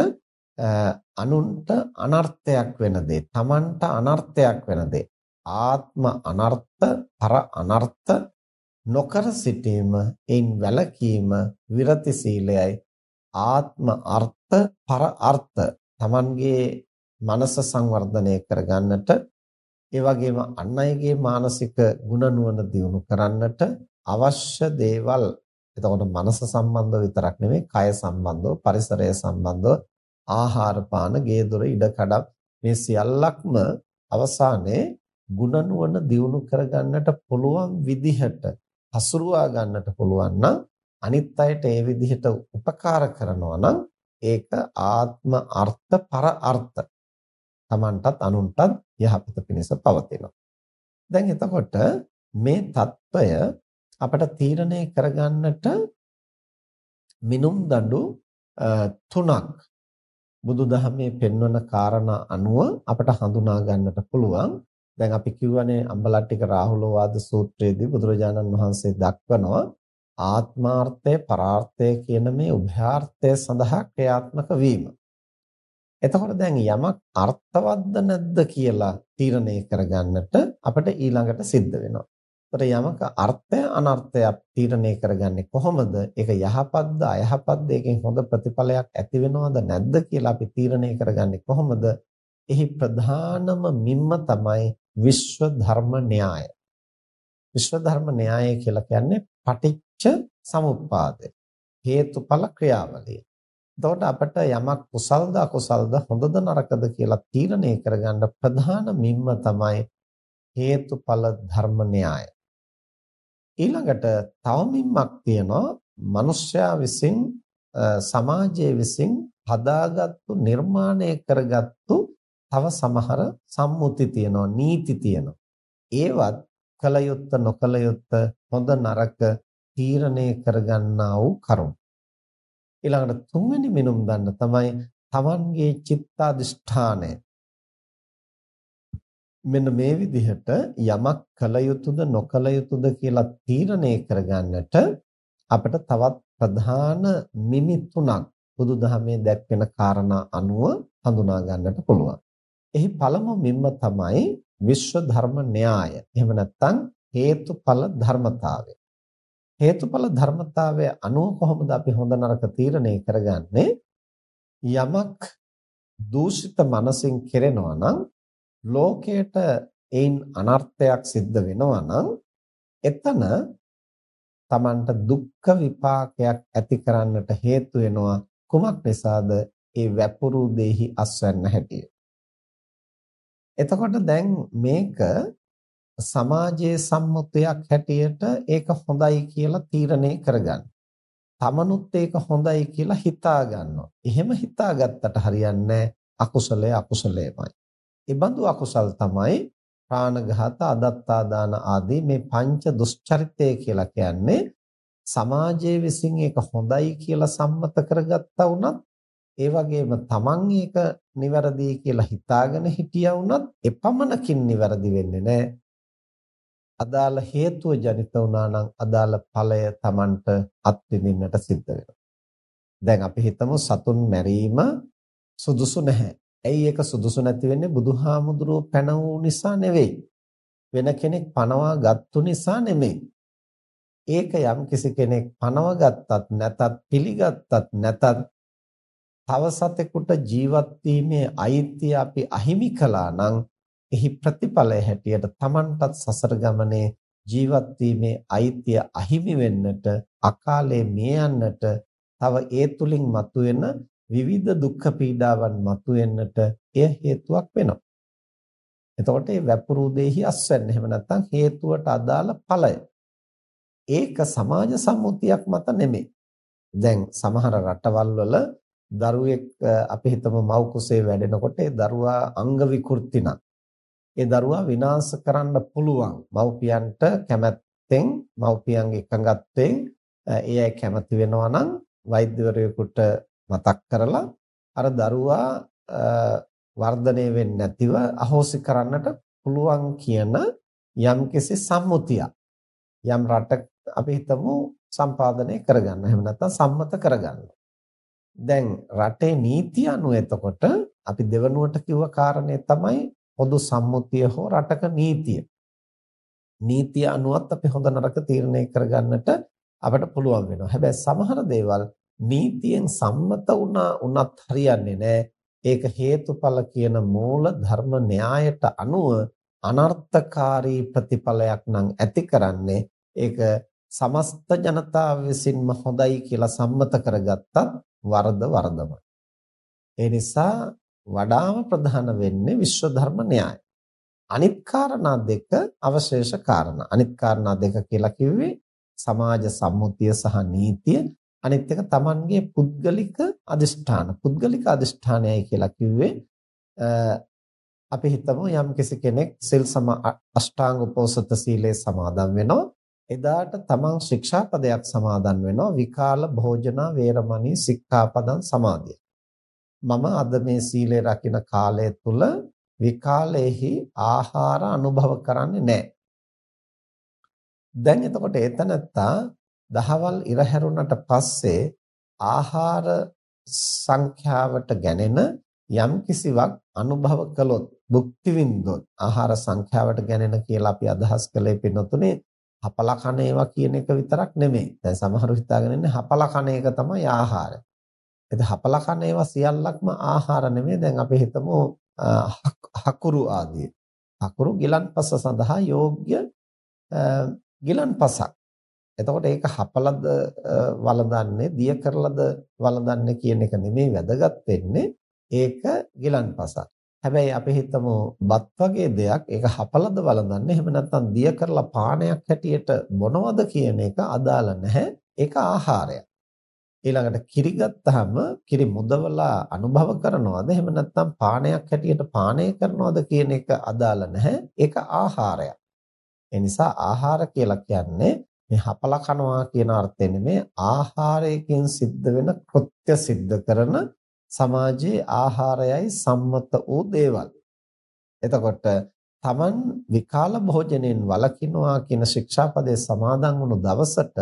අනුන්ට අනර්ථයක් වෙන දේ, Tamanට අනර්ථයක් වෙන දේ, ආත්ම අනර්ථ, පර අනර්ථ නොකර සිටීම, එයින් වැළකීම විරති සීලයයි. ආත්ම අර්ථ, පර අර්ථ Tamanගේ මනස සංවර්ධනය කරගන්නට ඒ වගේම අන් අයගේ මානසික ගුණ නුවණ දියුණු කරන්නට අවශ්‍ය දේවල් එතකොට මනස සම්බන්ධව විතරක් නෙමෙයි කය සම්බන්ධව පරිසරය සම්බන්ධව ආහාර පාන ගේ දොර ඉඩ කඩක් මේ සියල්ලක්ම අවසානයේ ගුණනුවණ දියුණු කරගන්නට පුළුවන් විදිහට හසුරුවා ගන්නට පුළුවන් නම් අනිත් අයට ඒ විදිහට උපකාර කරනවා නම් ඒක ආත්ම අර්ථ පර අර්ථ. Tamanටත් අනුන්ටත් යහපත පිණිස පවතිනවා. දැන් එතකොට මේ తত্ত্বය අපට තීරණය කරගන්නට මිනුම් දඬු තුනක් බුදුදහමේ පෙන්වන කාරණා අනුව අපට හඳුනා ගන්නට පුළුවන්. දැන් අපි කියවනේ අම්බලට්ටික රාහුලවාද සූත්‍රයේදී බුදුරජාණන් වහන්සේ දක්වනවා ආත්මාර්ථය පරාර්ථය කියන මේ උභයාර්ථය සඳහා ක්‍රියාත්මක වීම. එතකොට දැන් යමක් අර්ථවත්ද නැද්ද කියලා තීරණය කරගන්නට අපිට ඊළඟට සිද්ධ වෙනවා. ඒතර යමක අර්ථය අනර්ථය තීරණය කරගන්නේ කොහොමද? ඒක යහපත්ද අයහපත්ද? ඒකෙන් හොඳ ප්‍රතිඵලයක් ඇති වෙනවද නැද්ද කියලා අපි තීරණය කරගන්නේ කොහොමද? එහි ප්‍රධානම මිම්ම තමයි විශ්ව ධර්ම න්‍යාය. විශ්ව ධර්ම න්‍යාය කියලා කියන්නේ පටිච්ච සමුප්පාදය. හේතුඵල ක්‍රියාවලිය. එතකොට අපිට යමක් කුසල්ද අකුසල්ද හොඳද නරකද කියලා තීරණය කරගන්න ප්‍රධාන මිම්ම තමයි හේතුඵල ධර්ම න්‍යාය. ඊළඟට තව මිම්මක් තියෙනවා මිනිස්යා විසින් සමාජයේ විසින් හදාගත්තු නිර්මාණය කරගත්තු තව සමහර සම්මුති තියෙනවා නීති තියෙනවා. ඒවත් කල යුත්ත නොකල යුත්ත හොඳ නරක තීරණය කරගන්නා වූ කරුණු. ඊළඟට තුන්වෙනි මිනුම් දන්න තමයි තමන්ගේ චිත්තාදිෂ්ඨානය. මෙන්න මේ විදිහට යමක් කල යුතුද නොකල යුතුද කියලා තීරණය කරගන්නට අපිට තවත් ප්‍රධාන මිමි තුනක් බුදුදහමේ දැක්වෙන කාරණා අනුව හඳුනා ගන්නට පුළුවන්. එහි පළමු මිම්ම තමයි විශ්ව ධර්ම න්‍යාය. එහෙම නැත්නම් හේතුඵල ධර්මතාවය. හේතුඵල ධර්මතාවය අනුව කොහොමද අපි හොඳ නරක තීරණය කරගන්නේ? යමක් දූෂිත මනසින් කෙරෙනවා නම් ලෝකයට ඒන් අනර්ථයක් සිද්ධ වෙනවා නම් එතන Tamanට දුක්ඛ විපාකයක් ඇති කරන්නට හේතු වෙනවා කුමක් නිසාද ඒ වැපුරු දෙහි අස්වැන්න හැටිය. එතකොට දැන් මේක සමාජයේ සම්මුතියක් හැටියට ඒක හොඳයි කියලා තීරණය කරගන්න. තමනුත් ඒක හොඳයි කියලා හිතා ගන්නවා. එහෙම හිතාගත්තට හරියන්නේ අකුසලයේ අකුසලයමයි. ඒ බඳු අකුසල් තමයි ප්‍රාණඝාත, අදත්තා දාන ආදී මේ පංච දුස්චරිතය කියලා කියන්නේ සමාජයේ විසින් ඒක හොඳයි කියලා සම්මත කරගත්තා වුණත් ඒ වගේම තමන් ඒක නිවැරදි කියලා හිතාගෙන හිටියා වුණත් එපමණකින් නිවැරදි වෙන්නේ නැහැ. අදාළ හේතුව ජනිත වුණා නම් අදාළ ඵලය තමන්ට අත්විඳින්නට සිද්ධ වෙනවා. දැන් අපි හිතමු සතුන් මැරීම සුදුසු නැහැ. ඇයි ඒක සුදුසු නැති වෙන්නේ? බුදුහාමුදුරුවෝ පැන වූ නිසා නෙවෙයි. වෙන කෙනෙක් පනවා ගත්තු නිසා නෙමෙයි. ඒක යම් කිසි කෙනෙක් පනව ගත්තත් නැතත් පිළිගත්තත් නැතත් තව සතෙකුට ජීවත් වීමේ අයිතිය අපි අහිමි කළා නම් එහි ප්‍රතිඵලය හැටියට Tamanටත් සසර ගමනේ ජීවත් වීමේ අයිතිය අහිමි වෙන්නට අකාලේ මිය යන්නට තව ඒ තුලින් මතුවෙන විවිධ දුක්ඛ පීඩාවන් මතුවෙන්නට එය හේතුවක් වෙනවා. එතකොට මේ වැපුරු දෙහි අස්වැන්න එහෙම නැත්නම් හේතුවට අදාළ ඵලය. ඒක සමාජ සම්මුතියක් මත නෙමෙයි. දැන් සමහර රටවල් වල දරුවෙක් අපි හිතමු මව් කුසේ වැඩෙනකොට ඒ දරුවා අංග විකෘති නම් ඒ දරුවා විනාශ කරන්න පුළුවන් මව්පියන්ට කැමැත්තෙන් මව්පියන්ගේ එකඟත්වයෙන් ඒ අය කැමති වෙනවා නම් වෛද්‍යවරයෙකුට මතක් කරලා අර දරුවා වර්ධනය වෙන්නේ නැතිව අහෝසි කරන්නට පුළුවන් කියන යම්කිසි සම්මුතියක් යම් රටක අපි හිතමු සම්පාදනය කරගන්න. එහෙම නැත්නම් සම්මත කරගන්න. දැන් රටේ නීතිය අනුව එතකොට අපි දෙවනුවට කිව්ව කාරණේ තමයි පොදු සම්මුතිය හෝ රටක නීතිය. නීතිය අනුවත් අපි හොඳ නරක තීරණය කරගන්නට අපිට පුළුවන් වෙනවා. හැබැයි සමහර දේවල් නීතියෙන් සම්මත වුණා උනත් හරියන්නේ නැහැ. ඒක හේතුඵල කියන මූල ධර්ම න්‍යායට අනුව අනර්ථකාරී ප්‍රතිඵලයක් නම් ඇති කරන්නේ ඒක සමස්ත ජනතාව විසින්ම හොඳයි කියලා සම්මත කරගත්තත් වරද වරදමයි. ඒ නිසා වඩාම ප්‍රධාන වෙන්නේ විශ්ව ධර්ම න්‍යාය. අනිත් කාරණා දෙක අවශේෂ කාරණා. අනිත් කාරණා දෙක කියලා කිව්වේ සමාජ සම්මුතිය සහ නීතිය. අනිත් එක Tamanගේ පුද්ගලික අදිෂ්ඨාන. පුද්ගලික අදිෂ්ඨානයයි කියලා කිව්වේ අපි හිතමු යම් කෙනෙක් සිල් සම අෂ්ටාංග උපෝසත සීලේ සමාදන් වෙනවා. එදාට තමන් ශික්ෂාපදයක් සමාදන් වෙනවා විකාල භෝජනා වේරමණී සික්ඛාපදං සමාදිය. මම අද මේ සීලය රකින්න කාලය තුල විකාලයේහි ආහාර අනුභව කරන්නේ නැහැ. දැන් එතකොට එතනත්තා දහවල් ඉර හැරුණට පස්සේ ආහාර සංඛ්‍යාවට ගැනෙන යම් කිසිවක් අනුභව කළොත් භුක්ති විඳොත් ආහාර සංඛ්‍යාවට ගැනෙන කියලා අපි අදහස් කළේ පින්නතුනේ හපලා කන ඒවා කියන එක විතරක් නෙමෙයි. දැන් සමහරව හිතාගෙන ඉන්නේ හපලා කන එක තමයි ආහාරය. එතකොට හපලා කන ඒවා සියල්ලක්ම ආහාර නෙමෙයි. දැන් අපි හිතමු හකුරු ආදී. හකුරු ගිලන්පස සඳහා යෝග්‍ය ගිලන්පසක්. එතකොට ඒක හපලද වළඳන්නේ දිය කරලද වළඳන්නේ කියන එක නෙමෙයි වැදගත් වෙන්නේ. ඒක ගිලන්පසක්. හැබැයි අපි හිතමු බත් වගේ දෙයක් ඒක හපලද වළඳන්නේ එහෙම නැත්නම් දිය කරලා පානයක් හැටියට බොනවද කියන එක අදාළ නැහැ ඒක ආහාරයක් ඊළඟට කිරි ගත්තාම කිරි මුදවලා අනුභව කරනවද එහෙම නැත්නම් පානයක් හැටියට පානය කරනවද කියන එක අදාළ නැහැ. ඒක ආහාරයක්. ඒ නිසා ආහාර කියලා කියන්නේ මේ හපලා කනවා කියන අර්ථය නෙමෙයි ආහාරයෙන් සිද්ධ වෙන කෘත්‍ය සිද්ධ කරන සමාජයේ ආහාරයයි සම්මත වූ දේවල්. එතකොට Taman විකාල භෝජනෙන් වළකිනවා කියන ශික්ෂාපදයේ සමාදන් වුණු දවසට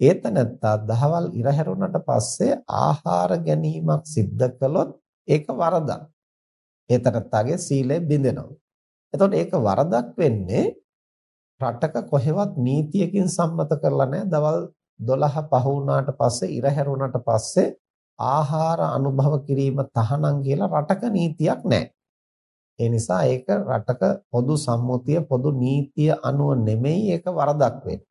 ඒතනත්තා දහවල් ඉර හැරුණට පස්සේ ආහාර ගැනීමක් සිද්ධ කළොත් ඒක වරදක්. ඒතනත්තාගේ සීලය බිඳෙනවා. එතකොට ඒක වරදක් වෙන්නේ රටක කොහෙවත් නීතියකින් සම්මත කරලා නැහැ. දවල් 12 පහ වුණාට පස්සේ ඉර හැරුණට පස්සේ ආහාර අනුභව කිරීම තහනම් කියලා රටක නීතියක් නැහැ. ඒ නිසා ඒක රටක පොදු සම්මුතිය පොදු නීතිය අනුව නෙමෙයි ඒක වරදක් වෙන්නේ.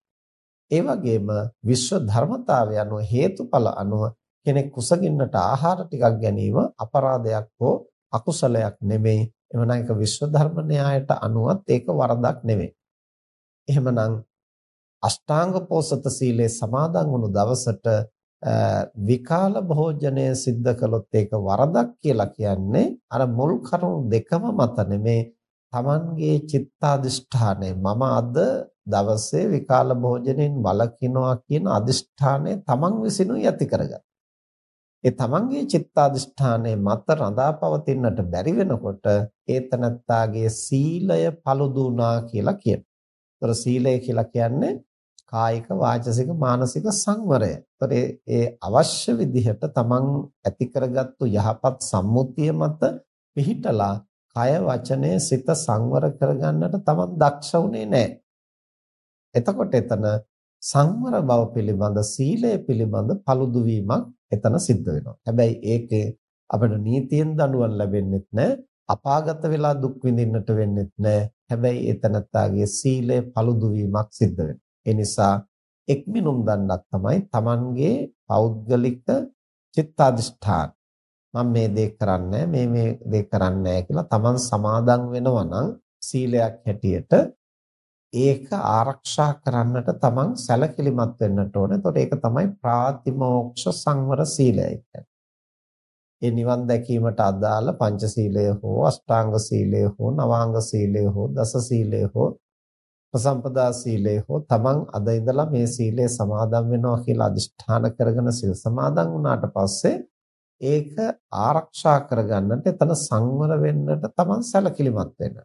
ඒ වගේම විශ්ව ධර්මතාවය අනුව හේතුඵල අනුව කෙනෙක් කුසගින්නට ආහාර ටිකක් ගැනීම අපරාධයක් හෝ අකුසලයක් නෙමෙයි. එවනම් ඒක විශ්ව ධර්ම න්‍යායට අනුවත් ඒක වරදක් නෙමෙයි. එහෙමනම් අෂ්ටාංග පෝසත සීලේ සමාදන් වුණු දවසට විකාල භෝජනය සිද්ධ කළොත් ඒක වරදක් කියලා කියන්නේ අර මුල් කරුණු දෙකම මත නෙමේ Tamanගේ චිත්තාදිෂ්ඨානය මම අද දවසේ විකාල භෝජනෙන් වළකිනවා කියන අදිෂ්ඨානය Taman විසිනුයි ඇති කරගන්න. ඒ Tamanගේ චිත්තාදිෂ්ඨානය මත රඳාපවතින්නට බැරි වෙනකොට ඒතනත්තාගේ සීලය paluduනා කියලා කියනවා. ඒතර සීලය කියලා කියන්නේ කායික වාචසික මානසික සංවරය. ඒතර ඒ අවශ්‍ය විදිහට තමන් ඇති කරගත්තු යහපත් සම්මුතිය මත පිහිටලා කය වචනය සිත සංවර කරගන්නට තමන් දක්ෂ වුණේ නැහැ. එතකොට එතන සංවර බව පිළිබඳ සීලය පිළිබඳ paludu වීමක් එතන සිද්ධ වෙනවා. හැබැයි ඒකේ අපිට නීතියෙන් දඬුවම් ලැබෙන්නෙත් නැහැ. අපාගත වෙලා දුක් විඳින්නට වෙන්නෙත් නැහැ. හැබැයි එතනත්තාගේ සීලය paludu වීමක් සිද්ධ වෙනවා. ඒ නිසා එක් මිනුම් දණ්ඩක් තමයි Tamanගේ පෞද්ගලික චිත්තාදිෂ්ඨාන. මම මේ දේ කරන්නේ මේ මේ දේ කරන්නේ කියලා Taman සමාදන් වෙනවා නම් සීලයක් හැටියට ඒක ආරක්ෂා කරන්නට Taman සැලකිලිමත් වෙන්නට ඕනේ. එතකොට ඒක තමයි ප්‍රාතිමෝක්ෂ සංවර සීලය කියන්නේ. ඒ නිවන් දැකීමට අදාළ පංචශීලය හෝ අෂ්ටාංග සීලය හෝ නවාංග සීලය හෝ දස සීලය හෝ ප්‍රසම්පදා සීලය හෝ තමන් අද ඉඳලා මේ සීලය සමාදන් වෙනවා කියලා අදිෂ්ඨාන කරගෙන සිල් සමාදන් වුණාට පස්සේ ඒක ආරක්ෂා කරගන්නට එතන සංවර වෙන්නට තමන් සැලකිලිමත් වෙන්න.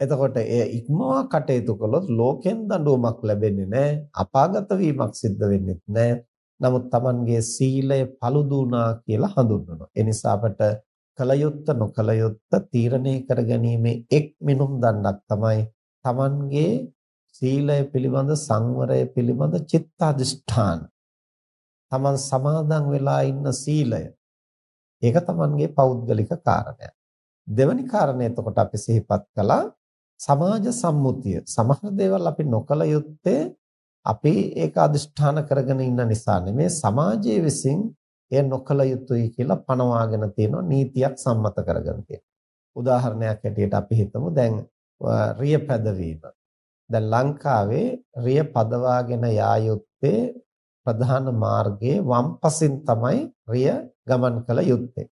එතකොට එය ඉක්මවා කටයුතු කළොත් ලෝකෙන් දඬුවමක් ලැබෙන්නේ නැහැ අපාගත වීමක් සිද්ධ වෙන්නේ නැහැ. නමුත් තමන්ගේ සීලය paluduනා කියලා හඳුන්වනවා. ඒ නිසා අපට කලයුත්ත නොකලයුත්ත තීරණය කරගැනීමේ එක් මිනුම් දණ්ඩක් තමයි තමන්ගේ සීලය පිළිබඳ සංවරය පිළිබඳ චිත්තාදිෂ්ඨාන. තමන් සමාදන් වෙලා ඉන්න සීලය. ඒක තමන්ගේ පෞද්ගලික කාරණයක්. දෙවැනි කාරණය එතකොට අපි සිහිපත් කළා. සමාජ සම්මුතිය. සමහර දේවල් අපි නොකල යුත්තේ අපි ඒක අදිෂ්ඨාන කරගෙන ඉන්න නිසා නෙමේ සමාජයේ විසින් එය නොකල යුතුයි කියලා පනවාගෙන තියෙන නීතියක් සම්මත කරගෙන තියෙනවා උදාහරණයක් ඇටියට අපි හිතමු දැන් රිය පැදවීම. දැන් ලංකාවේ රිය පදවාගෙන යා යුත්තේ ප්‍රධාන මාර්ගයේ වම් පසින් තමයි රිය ගමන් කළ යුත්තේ.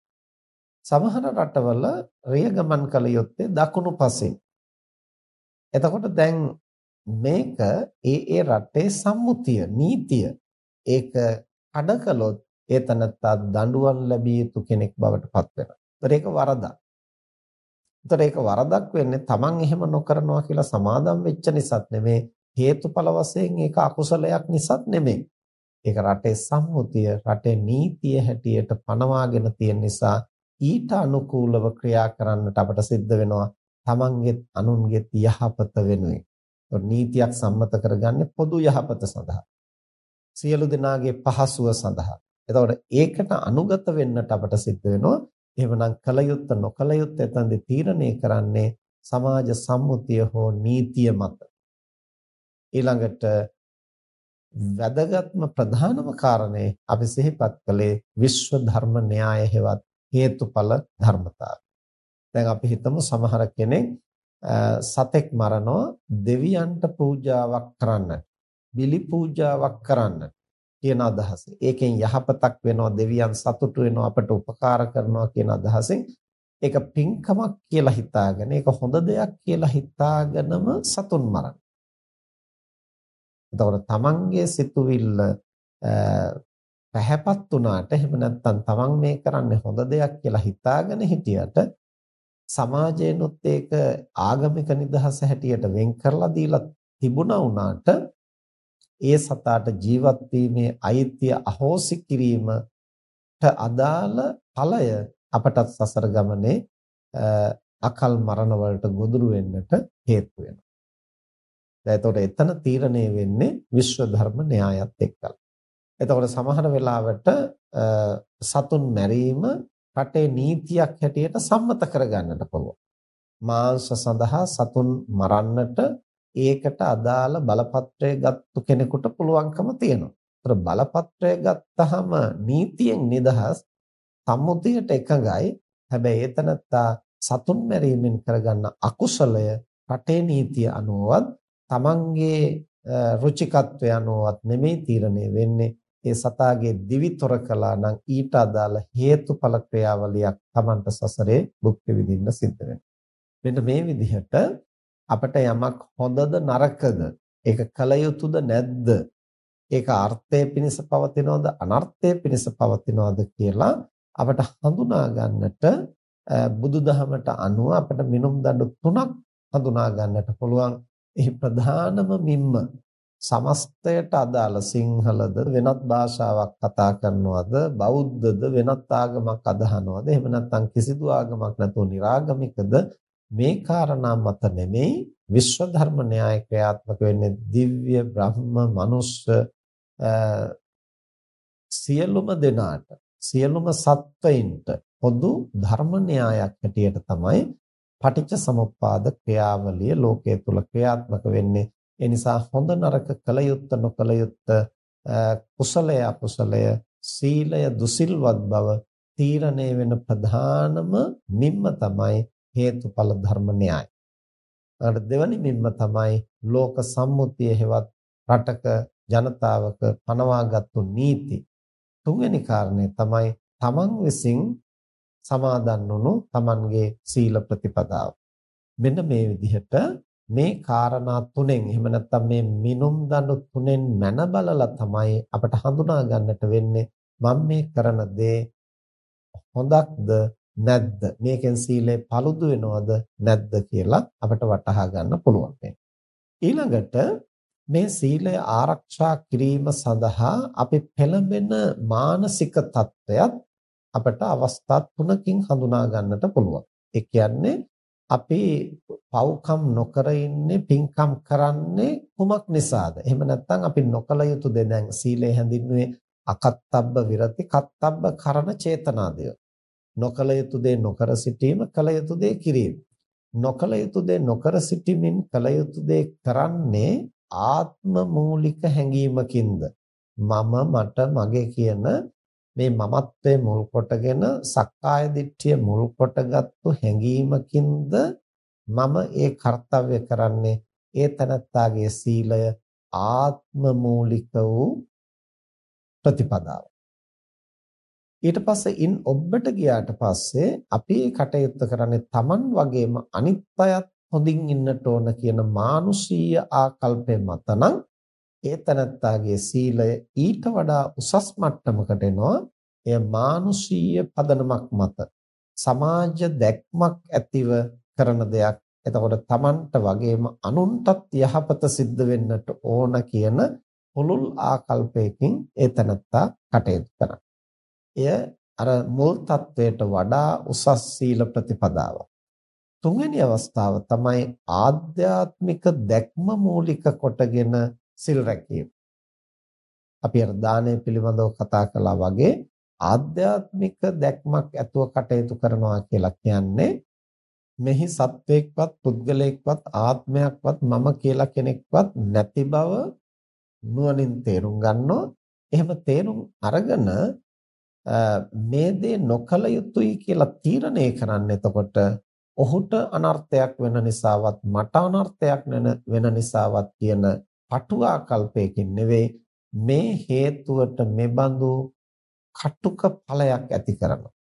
සමහර රටවල රිය ගමන් කළ යුත්තේ දකුණු පසින්. එතකොට දැන් මේක ඒ ඒ රටේ සම්මුතිය නීතිය ඒක කඩ කළොත් ඒ තනත්තා දඬුවම් ලැබිය යුතු කෙනෙක් බවට පත් වෙනවා. ඒක වරදක්. එතකොට ඒක වරදක් වෙන්නේ Taman එහෙම නොකරනවා කියලා සමාදම් වෙච්ච නිසාත් නෙමේ හේතුඵල වශයෙන් ඒක අකුසලයක් නිසාත් නෙමේ. ඒක රටේ සම්මුතිය රටේ නීතිය හැටියට පනවාගෙන තියෙන නිසා ඊට අනුකූලව ක්‍රියා කරන්නට අපට සිද්ධ වෙනවා Tamanගෙත් අනුන්ගෙත් යහපත වෙනුවෙන්. නීතියක් සම්මත කරගන්නේ පොදු යහපත සඳහා. සියලු දෙනාගේ පහසුව සඳහා. එතකොට ඒකට අනුගත වෙන්නට අපට සිද්ධ වෙනවා එහෙමනම් කලයුත්ත නොකලයුත්ත එතනදී තීරණය කරන්නේ සමාජ සම්මුතිය හෝ නීතිය මත. ඊළඟට වැදගත්ම ප්‍රධානම කාරණේ අපි සිහිපත් කළේ විශ්ව ධර්ම න්‍යාය හේවත් හේතුඵල ධර්මතාවය. දැන් අපි හිතමු සමහර කෙනෙක් සතෙක් මරනවා දෙවියන්ට පූජාවක් කරන්නට, බිලි පූජාවක් කරන්නට කියන අදහස. ඒකෙන් යහපතක් වෙනවා දෙවියන් සතුටු වෙනවා අපට උපකාර කරනවා කියන අදහසෙන් ඒක පින්කමක් කියලා හිතාගෙන ඒක හොඳ දෙයක් කියලා හිතාගෙනම සතුන් මරන. එතකොට තමන්ගේ සිතුවිල්ල පැහැපත් වුණාට එහෙම නැත්නම් තමන් මේ කරන්නේ හොඳ දෙයක් කියලා හිතාගෙන හිටියට සමාජයෙන්ුත් ඒක ආගමික නිදහස හැටියට වෙන් කරලා දීලා තිබුණා වුණාට ඒ සතාට ජීවත් වීමේ අයිතිය අහෝසි කිරීමට අදාළ ඵලය අපටත් සසර ගමනේ අකල් මරණ වලට ගොදුරු වෙන්නට හේතු වෙනවා. දැන් එතකොට එතන තීරණය වෙන්නේ විශ්ව ධර්ම න්‍යායත් එක්කලා. එතකොට සමහර වෙලාවට සතුන් මැරීම රටේ නීතියක් හැටියට සම්මත කරගන්නට පුළුවන්. මාංශ සඳහා සතුන් මරන්නට ඒකට අදාළ බලපත්‍රය ගත්තු කෙනෙකුට පුළුවන්කම තියෙනවා. ඒතර බලපත්‍රය ගත්තාම නීතියෙන් නිදහස් සම්මුතියට එකඟයි. හැබැයි ඒතනත්තා සතුන් මැරීමෙන් කරගන්න අකුසලය රටේ නීතිය අනුවවත් තමන්ගේ රුචිකත්වය අනුවවත් නෙමෙයි තීරණය වෙන්නේ ඒ සතාගේ දිවිතොර කළා නම් ඊට අදාළ හේතුඵල ක්‍රියාවලියක් Tamanට සසරේ භුක්ති විඳින්න සිද්ධ වෙනවා. මෙන්න මේ විදිහට අපිට යමක් හොඳද නරකද ඒක කල යුතුද නැද්ද ඒක අර්ථය පිණිස පවතිනවද අනර්ථය පිණිස පවතිනවද කියලා අපට හඳුනා ගන්නට බුදුදහමට අනුව අපට මිනුම් දඬු තුනක් හඳුනා ගන්නට පුළුවන්. එහි ප්‍රධානම මිම්ම සමස්තයට අදාළ සිංහලද වෙනත් භාෂාවක් කතා කරනවද? බෞද්ධද වෙනත් ආගමක් අදහනවද? එහෙම නැත්නම් කිසිදු ආගමක් නැතුව निराගමිකද මේ කාරණා මත නෙමෙයි විශ්ව ධර්ම න්‍යාය ක්‍රියාත්මක වෙන්නේ දිව්‍ය බ්‍රහ්ම මනුෂ්‍ය සියලුම දෙනාට සියලුම සත්වයින්ට පොදු ධර්ම න්‍යායක් හැටියට තමයි පටිච්ච සමුප්පාද ක්‍රියාවලිය ලෝකයේ තුල ක්‍රියාත්මක වෙන්නේ. ඒ නිසා හොඳ නරක කල යුත්ත නොකල යුත්ත කුසලය අකුසලය සීලය දුසිල්වත් බව තීරණය වෙන ප්‍රධානම මිම්ම තමයි හේතුඵල ධර්ම න්‍යාය. ඊට දෙවැනි මිම්ම තමයි ලෝක සම්මුතිය හෙවත් රටක ජනතාවක පනවාගත්තු නීති. තුන්වෙනි කාරණය තමයි තමන් විසින් සමාදන් වුණු තමන්ගේ සීල ප්‍රතිපදාව. මෙන්න මේ විදිහට මේ காரணා තුනෙන් එහෙම නැත්නම් මේ මිනුම් දඬු තුනෙන් මන බලලා තමයි අපට හඳුනා ගන්නට වෙන්නේ මම මේ කරන දේ හොඳක්ද නැද්ද මේකෙන් සීලය paludu වෙනවද නැද්ද කියලා අපට වටහා ගන්න පුළුවන් ඊළඟට මේ සීලය ආරක්ෂා කිරීම සඳහා අපි පෙළඹෙන මානසික තත්ත්වයක් අපට අවස්ථා තුනකින් හඳුනා ගන්නට පුළුවන්. ඒ කියන්නේ අපි පව්කම් නොකර ඉන්නේ පින්කම් කරන්නේ කුමක් නිසාද? එහෙම නැත්නම් අපි නොකල යුතු දේ දැන් සීලය හැඳින්නුවේ අකත්තබ්බ විරති කත්තබ්බ කරන චේතනාදය. නොකල යුතු දේ නොකර සිටීම කල යුතු දේ කිරීම. නොකල යුතු දේ නොකර සිටීමෙන් කල යුතු දේ කරන්නේ ආත්ම මූලික හැඟීමකින්ද මම මට මගේ කියන මේ මමත්වයේ මුල් කොටගෙන සක්කාය දිට්ඨිය මුල් කොටගත්තු හැඟීමකින්ද මම ඒ කාර්යය කරන්නේ ඒ තනත්තාගේ සීලය ආත්ම මූලික වූ ප්‍රතිපදාව. ඊට පස්සේ ඉන් ඔබට ගියාට පස්සේ අපි කටයුත්ත කරන්නේ Taman වගේම අනිත් අයත් හොඳින් ඉන්නට ඕන කියන මානුෂීය ආකල්පය මත නම් ඒ තනත්තාගේ සීලය ඊට වඩා උසස් මට්ටමකට එනවා. එය මානුෂීය පදනමක් මත සමාජ දැක්මක් ඇතිව කරන දෙයක්. එතකොට Tamanට වගේම අනුන්ටත් යහපත සිද්ධ වෙන්නට ඕන කියන පුළුල් ආකල්පයකින් ඒ තනත්තා කටයුතු කරනවා. එය අර මුල් තත්වයට වඩා උසස් සීල ප්‍රතිපදාවක්. තුන්වෙනි අවස්ථාව තමයි ආධ්‍යාත්මික දැක්ම මූලික කොටගෙන සිල් රැකීම. අපි අර දානය පිළිබඳව කතා කළා වගේ ආධ්‍යාත්මික දැක්මක් ඇතුව කටයුතු කරනවා කියලා කියන්නේ මෙහි සත්වයක්වත් පුද්ගලයෙක්වත් ආත්මයක්වත් මම කියලා කෙනෙක්වත් නැති බව නුවණින් තේරුම් ගන්නෝ එහෙම තේරුම් අරගෙන මේ දේ නොකල යුතුයි කියලා තීරණය කරන්න එතකොට ඔහුට අනර්ථයක් වෙන නිසාවත් මට අනර්ථයක් වෙන නිසාවත් කියන පටු ආකල්පයකින් නෙවෙයි මේ හේතුවට මෙබඳු කටුක ඵලයක් ඇති කරනවා.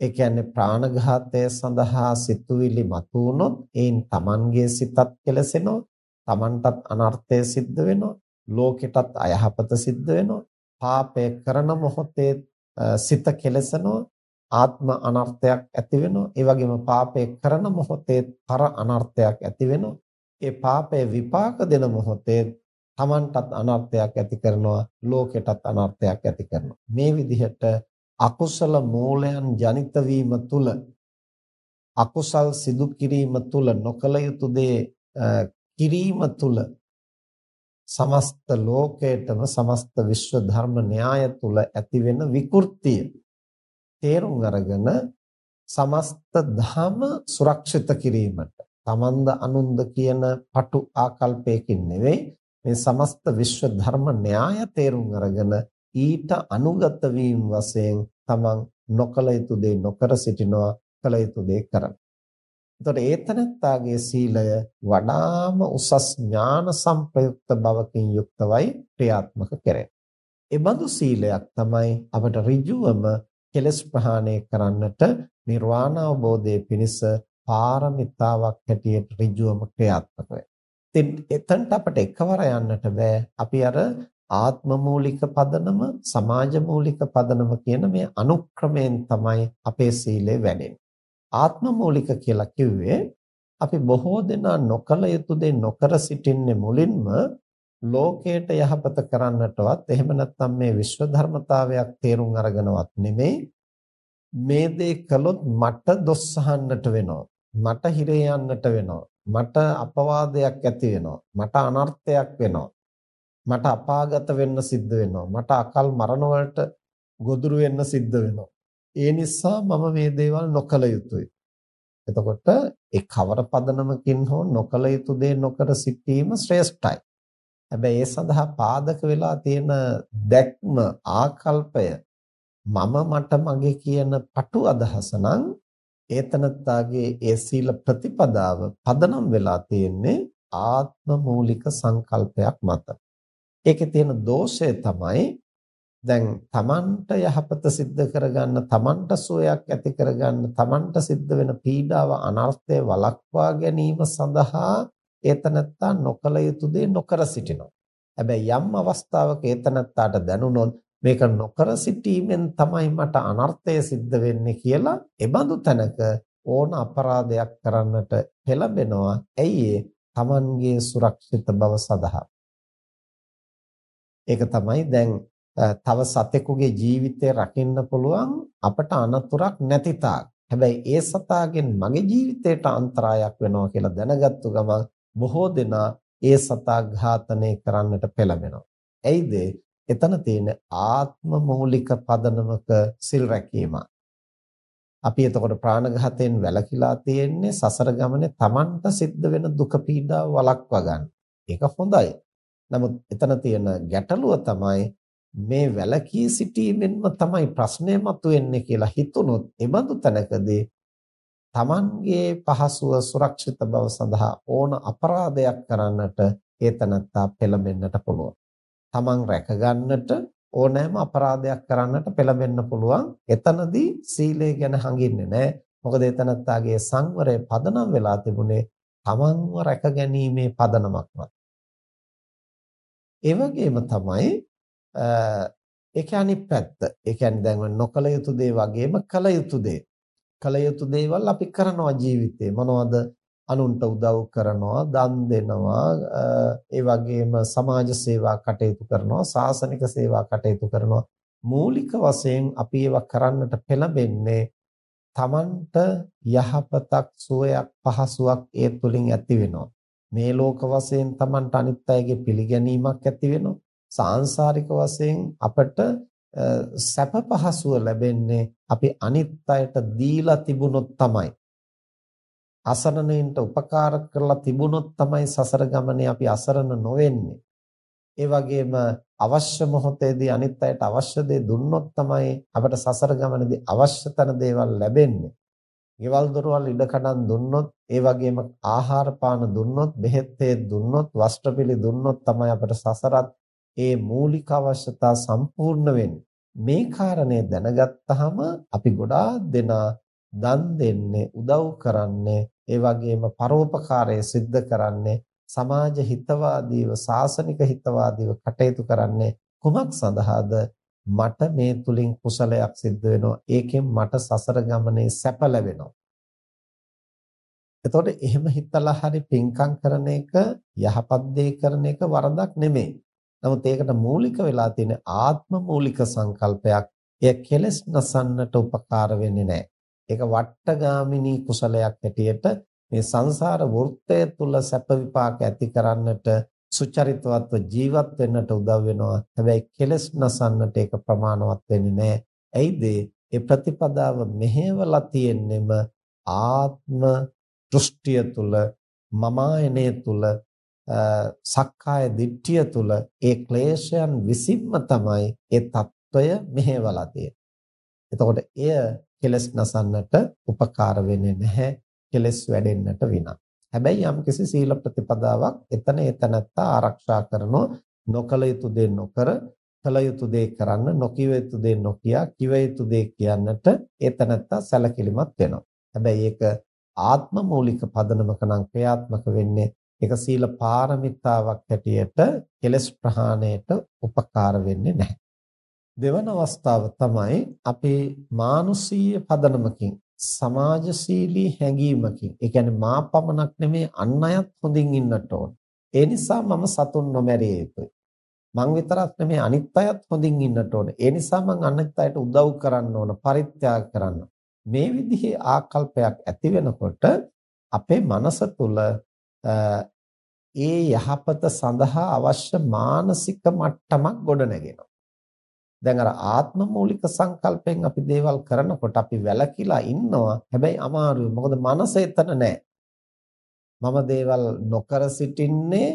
ඒ කියන්නේ ප්‍රාණඝාතය සඳහා සිතුවිලි මතුවුනොත් ඒන් Tamanගේ සිතත් කෙලසෙනවා. Tamanටත් අනර්ථය සිද්ධ වෙනවා. ලෝකෙටත් අයහපත සිද්ධ වෙනවා. පාපය කරන මොහොතේ සිත කෙලසෙනවා. ආත්ම අනර්ථයක් ඇති වෙනවා. ඒ වගේම පාපය කරන මොහොතේ පර අනර්ථයක් ඇති වෙනවා. ඒ පාපය විපාක දෙන මොහොතේ Tamanටත් අනර්ථයක් ඇති කරනවා. ලෝකෙටත් අනර්ථයක් ඇති කරනවා. මේ විදිහට අකුසල මූලයන් ජනිත වීම තුල අකුසල් සිදු කිරීම තුල නොකල යුතු දේ කිරීම තුල සමස්ත ලෝකයටම සමස්ත විශ්ව ධර්ම න්‍යාය තුල ඇතිවෙන විකෘතිය තේරුම් අරගෙන සමස්ත ධම සුරක්ෂිත කිරීමට තමන්ද අනුන්ද කියන පටු ආකල්පයකින් නෙවෙයි මේ සමස්ත විශ්ව ධර්ම න්‍යාය තේරුම් අරගෙන ඊට අනුගත වීම වශයෙන් තමන් නොකල යුතු දේ නොකර සිටිනවා කල යුතු දේ කරන. එතකොට ඒතනත්තාගේ සීලය වඩාම උසස් ඥාන සංප්‍රයුක්ත බවකින් යුක්තවයි ක්‍රියාත්මක කරන්නේ. ඒ බඳු සීලයක් තමයි අපට ඍජුවම කෙලස් ප්‍රහාණය කරන්නට නිර්වාණ අවබෝධයේ පිණිස පාරමිතාවක් හැටියට ඍජුවම ක්‍රියාත්මක වෙන්නේ. ඉතින් එතනට අපට එකවර යන්නට බෑ. අපි අර ආත්ම මූලික පදනම සමාජ මූලික පදනම කියන මේ අනුක්‍රමයෙන් තමයි අපේ සීලය වැඩෙන්නේ. ආත්ම මූලික කියලා කිව්වේ අපි බොහෝ දෙනා නොකල යුතු දේ නොකර සිටින්නේ මුලින්ම ලෝකයට යහපත කරන්නටවත් එහෙම නැත්නම් මේ විශ්ව ධර්මතාවයක් තේරුම් අරගෙනවත් නෙමෙයි මේ දේ කළොත් මට දොස් අහන්නට වෙනවා මට හිරේ යන්නට වෙනවා මට අපවාදයක් ඇති වෙනවා මට අනර්ථයක් වෙනවා මට අපාගත වෙන්න සිද්ධ වෙනවා. මට අකල් මරණ වලට ගොදුරු වෙන්න සිද්ධ වෙනවා. ඒ නිසා මම මේ දේවල් නොකළ යුතුයි. එතකොට ඒ කවර පදනමකින් හෝ නොකළ යුතු දේ නොකර සිටීම ශ්‍රේෂ්ඨයි. හැබැයි ඒ සඳහා පාදක වෙලා තියෙන දැක්ම ආකල්පය මම මට මගේ කියන පටු අදහස නම් ඒතනත්තාගේ ඒ සීල ප්‍රතිපදාව පදනම් වෙලා තියෙන්නේ ආත්ම මූලික සංකල්පයක් මත. ඒකේ තියෙන දෝෂය තමයි දැන් Tamanට යහපත සිද්ධ කරගන්න Tamanට සුවයක් ඇති කරගන්න Tamanට සිද්ධ වෙන පීඩාව අනර්ථය වළක්වා ගැනීම සඳහා ඒතනත්තා නොකල යුතු දේ නොකර සිටිනවා. හැබැයි යම් අවස්ථාවක ඒතනත්තාට දැනුනොත් මේක නොකර සිටීමෙන් තමයි මට අනර්ථය සිද්ධ වෙන්නේ කියලා එබඳු තැනක ඕන අපරාධයක් කරන්නට පෙළඹෙනවා. ඇයි ඒ? Tamanගේ සුරක්ෂිත බව සඳහා. ඒක තමයි දැන් තව සතෙකුගේ ජීවිතය රකින්න පුළුවන් අපට අනතුරක් නැති තාක්. හැබැයි ඒ සතාගෙන් මගේ ජීවිතයට අන්තරායක් වෙනවා කියලා දැනගත්තු ගමන් බොහෝ දෙනා ඒ සතා ඝාතනය කරන්නට පෙළඹෙනවා. ඇයිද? එතන තියෙන ආත්ම මූලික පදනමක සිල් රැකීම. අපි එතකොට ප්‍රාණඝාතයෙන් වැළකීලා තියෙන්නේ සසර ගමනේ Tamanට සිද්ධ වෙන දුක පීඩා වළක්වා ගන්න. ඒක හොඳයි. නමුත් එතන තියෙන ගැටලුව තමයි මේ වැලකී සිටීමෙන්ම තමයි ප්‍රශ්නය මතුවෙන්නේ කියලා හිතුනොත් එබඳු තැනකදී Tamanගේ පහසුව සුරක්ෂිත බව සඳහා ඕන අපරාධයක් කරන්නට ඒ තනත්තා පෙළඹෙන්නට පුළුවන්. Taman රැක ගන්නට ඕනෑම අපරාධයක් කරන්නට පෙළඹෙන්න පුළුවන්. එතනදී සීලය ගැන හඟින්නේ නැහැ. මොකද එතනත්තාගේ සංවරය පදනම් වෙලා තිබුණේ Tamanව රැක ගැනීමේ පදනමක්වත්. ඒ වගේම තමයි ඒකේ අනිත් පැත්ත. ඒ කියන්නේ දැන් නොකල යුතු දේ වගේම කල යුතු දේ. කල යුතු දේවල් අපි කරනවා ජීවිතේ. මොනවද? අනුන්ට උදව් කරනවා, දන් දෙනවා, ඒ වගේම සමාජ සේවා කටයුතු කරනවා, සාසනික සේවා කටයුතු කරනවා. මූලික වශයෙන් අපි ඒවා කරන්නට පෙළඹෙන්නේ තමන්ට යහපතක්, සුවයක්, පහසුවක් ඒ තුලින් ඇති වෙනවා. මේ ලෝක වශයෙන් Tamanට අනිත් අයගේ පිළිගැනීමක් ඇති වෙනවා. සාංශාරික වශයෙන් අපට සැප පහසුව ලැබෙන්නේ අපි අනිත් අයට දීලා තිබුණොත් තමයි. අසරණයින්ට උපකාර කරලා තිබුණොත් තමයි සසර ගමනේ අපි අසරණ නොවෙන්නේ. ඒ වගේම අවශ්‍ය මොහොතේදී අනිත් අයට අවශ්‍ය දේ දුන්නොත් තමයි අපට සසර ගමනේදී අවශ්‍ය තන දේවල් ලැබෙන්නේ. ගෙවල් දොරවල් ඉඩකඩම් දුන්නොත් ඒ වගේම ආහාර පාන දුන්නොත් බෙහෙත් දුන්නොත් වස්ත්‍රපිලි දුන්නොත් තමයි අපට සසරත් ඒ මූලික අවශ්‍යතා සම්පූර්ණ වෙන්නේ. මේ කාරණේ දැනගත්තාම අපි ගොඩාක් දෙනා දන් දෙන්නේ උදව් කරන්නේ ඒ වගේම පරෝපකාරය සිද්ධ කරන්නේ සමාජ හිතවාදීව සාසනික හිතවාදීව කටයුතු කරන්නේ කුමක් සඳහාද මට මේ තුලින් කුසලයක් සිද්ධ වෙනවා ඒකෙන් මට සසර ගමනේ සැප ලැබෙනවා එතකොට එහෙම හිතලා හරි පින්කම් කරන එක යහපත් දේ කරන එක වරදක් නෙමෙයි. නමුත් ඒකට මූලික වෙලා තියෙන ආත්ම මූලික සංකල්පයක් එය කෙලස් නසන්නට උපකාර වෙන්නේ නැහැ. ඒක වට්ටගාමිනී කුසලයක් හැටියට මේ සංසාර වෘත්තය තුල සැප විපාක ඇති කරන්නට සුචරිතවත්ව ජීවත් වෙන්නට උදව් වෙනවා. හැබැයි කෙලස් නසන්නට ඒක ප්‍රමාණවත් වෙන්නේ නැහැ. ඇයිද? ඒ ප්‍රතිපදාව මෙහෙवला තියෙන්නෙම ආත්ම දෘෂ්ටිය තුල මමායනය තුල සක්කාය දිට්ඨිය තුල ඒ ක්ලේශයන් විසින්ම තමයි ඒ తত্ত্বය මෙහෙवला තියෙන්නේ. එතකොට එය කෙලස් නසන්නට උපකාර වෙන්නේ නැහැ. කෙලස් වැඩෙන්නට විනා. හැබැයි යම්කිසි සීල ප්‍රතිපදාවක් එතන එතනත්තා ආරක්ෂා කරනෝ නොකල යුතු දේ නොකර කල යුතු දේ කරන්න නොකිය යුතු දේ නොකිය කිව යුතු දේ කියන්නට එතනත්තා සැලකිලිමත් වෙනවා. හැබැයි ඒක ආත්ම මූලික පදනමක නම් ක්‍රියාත්මක වෙන්නේ ඒක සීල පාරමිතාවක් හැටියට කෙලස් ප්‍රහාණයට උපකාර වෙන්නේ නැහැ. දෙවන අවස්ථාව තමයි අපේ මානුෂීය පදනමකින් සමාජශීලී හැඟීමකින් ඒ කියන්නේ මා පමණක් නෙමේ අන් අයත් හොඳින් ඉන්නට ඕන. ඒ නිසා මම සතුන් නොමැරිය යුතුයි. මං විතරක් නෙමේ අනිත් අයත් හොඳින් ඉන්නට ඕන. ඒ නිසා මං අනිත් අයට උදව් කරන්න ඕන, පරිත්‍යාග කරන්න. මේ විදිහේ ආකල්පයක් ඇති වෙනකොට අපේ මනස තුල ඒ යහපත සඳහා අවශ්‍ය මානසික මට්ටමක් ගොඩනගෙනවා. දැන් අර ආත්ම මූලික සංකල්පෙන් අපි දේවල් කරනකොට අපි වැළකීලා ඉන්නවා. හැබැයි අමාරුයි. මොකද මනස එතන නැහැ. මම දේවල් නොකර සිටින්නේ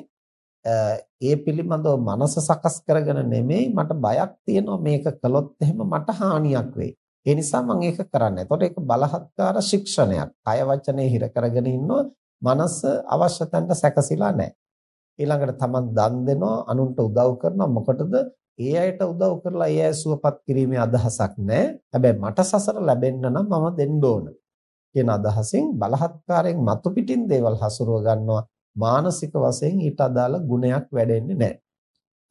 ඒ පිළිබඳව මනස සකස් කරගෙන නෙමෙයි මට බයක් තියෙනවා මේක කළොත් එහෙම මට හානියක් වෙයි. ඒ නිසා මම ඒක කරන්නේ. එතකොට ඒක බලහත්කාර ශික්ෂණයක්. කය වචනේ හිර කරගෙන ඉන්නව මනස අවශ්‍ය තැනට සැකසিলা නැහැ. ඊළඟට තමන් දන් දෙනවා අනුන්ට උදව් කරනවා මොකටද ඒ අයට උදව් කරලා ඒ අය සුවපත් කිරීමේ අදහසක් නැහැ. හැබැයි මට සසර ලැබෙන්න නම් මම දෙන්න ඕන. කියන අදහසින් බලහත්කාරයෙන් මතු පිටින් දේවල් හසුරුව ගන්නවා. මානසික වශයෙන් ඊට අදාළ ගුණයක් වැඩෙන්නේ නැහැ.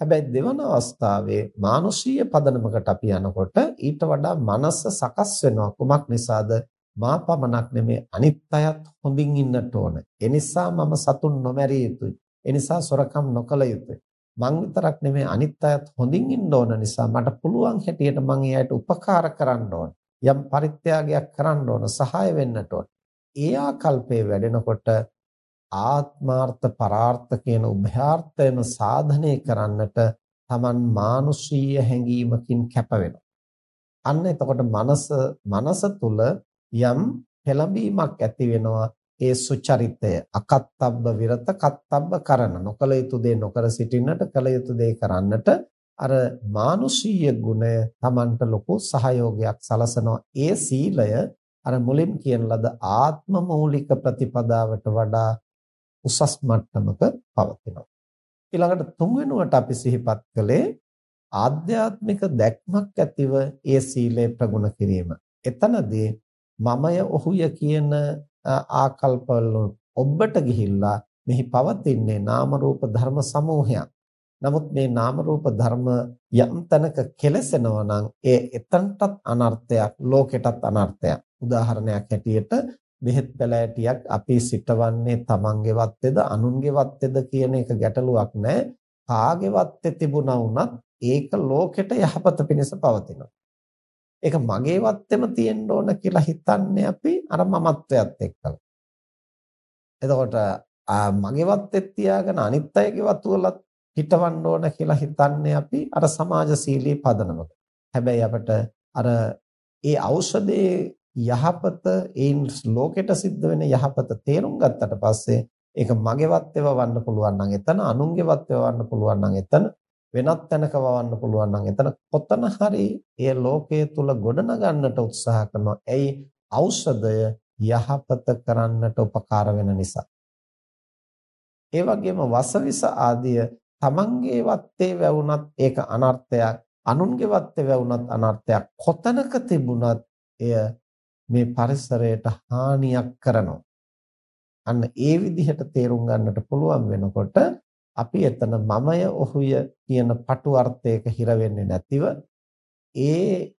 හැබැයි දෙවන අවස්ථාවේ මානුෂීය පදනමකට අපි යනකොට ඊට වඩා මනස සකස් වෙනවා. කුමක් නිසාද? මා පමණක් නෙමේ අනිත් අයත් හොඳින් ඉන්නට ඕන. ඒ නිසා මම සතුන් නොමැරිය යුතුයි. ඒ නිසා සොරකම් නොකළ යුතුයි. මං විතරක් නෙමෙයි අනිත් අයත් හොඳින් ඉන්න ඕන නිසා මට පුළුවන් හැටියට මං එයාට උපකාර කරන්න ඕන. යම් පරිත්‍යාගයක් කරන්න ඕන, සහාය වෙන්නට ඕන. ඒ ආකල්පේ වැඩෙනකොට ආත්මාර්ථ පරාර්ථ කියන උභයාර්ථයම සාධනය කරන්නට Taman මානුෂීය හැඟීමකින් කැප වෙනවා. අන්න එතකොට මනස මනස තුල යම් පෙළඹීමක් ඇති වෙනවා ඒ සුචරිතය අකත්තබ්බ විරත කත්තබ්බ කරන නොකල යුතු දේ නොකර සිටින්නට කල යුතු දේ කරන්නට අර මානුෂීය ගුණය Tamanට ලොකු සහයෝගයක් සලසනවා. ඒ සීලය අර මුලින් කියන ලද ආත්ම මූලික ප්‍රතිපදාවට වඩා උසස් මට්ටමක පවතිනවා. ඊළඟට තුන්වෙනුවට අපි සිහිපත් කළේ ආධ්‍යාත්මික දැක්මක් ඇතිව ඒ සීලය ප්‍රගුණ කිරීම. එතනදී මමය ඔහුය කියන ආකල්පවල ඔබට ගිහිල්ලා මෙහි පවතින්නේ නාම රූප ධර්ම සමූහයක්. නමුත් මේ නාම රූප ධර්ම යම් තැනක කෙලසෙනවා නම් ඒ එතනටත් අනර්ථයක් ලෝකෙටත් අනර්ථයක්. උදාහරණයක් හැටියට බෙහෙත් පැලෑටියක් අපි සිටවන්නේ තමන්ගේ වත්තේද අනුන්ගේ වත්තේද කියන එක ගැටලුවක් නෑ. කාගේ වත්තේ තිබුණා වුණත් ඒක ලෝකෙට යහපත පිණිස පවතිනවා. ඒක මගේ වත්තේම තියෙන්න ඕන කියලා හිතන්නේ අපි අර මමත්වයට එක්කලා. එතකොට මගේ වත්තේ තියාගෙන අනිත් අයගේ වතුවලත් හිටවන්න ඕන කියලා හිතන්නේ අපි අර සමාජශීලී පදනමක. හැබැයි අපිට අර ඒ ඖෂධයේ යහපත ඒන් ලෝකෙට සිද්ධ වෙන යහපත තේරුම් ගත්තට පස්සේ ඒක මගේ වත්තේව වන්න පුළුවන් නම් එතන අනුන්ගේ වත්තේව වන්න පුළුවන් නම් එතන වෙනත් තැනක වවන්න පුළුවන් නම් එතන කොතන හරි ඒ ලෝකයේ තුල ගොඩනගන්නට උත්සාහ කරනවා. ඇයි ඖෂධය යහපත කරන්නට උපකාර වෙන නිසා. ඒ වගේම වසවිස ආදිය තමන්ගේ වත්තේ වැවුනත් ඒක අනර්ථයක් අනුන්ගේ වත්තේ වැවුනත් අනර්ථයක් කොතනක තිබුණත් එය මේ පරිසරයට හානියක් කරනවා අන්න ඒ විදිහට තේරුම් ගන්නට පුළුවන් වෙනකොට අපි එතන මමය ඔහුය කියන පටු අර්ථයක හිර වෙන්නේ නැතිව ඒ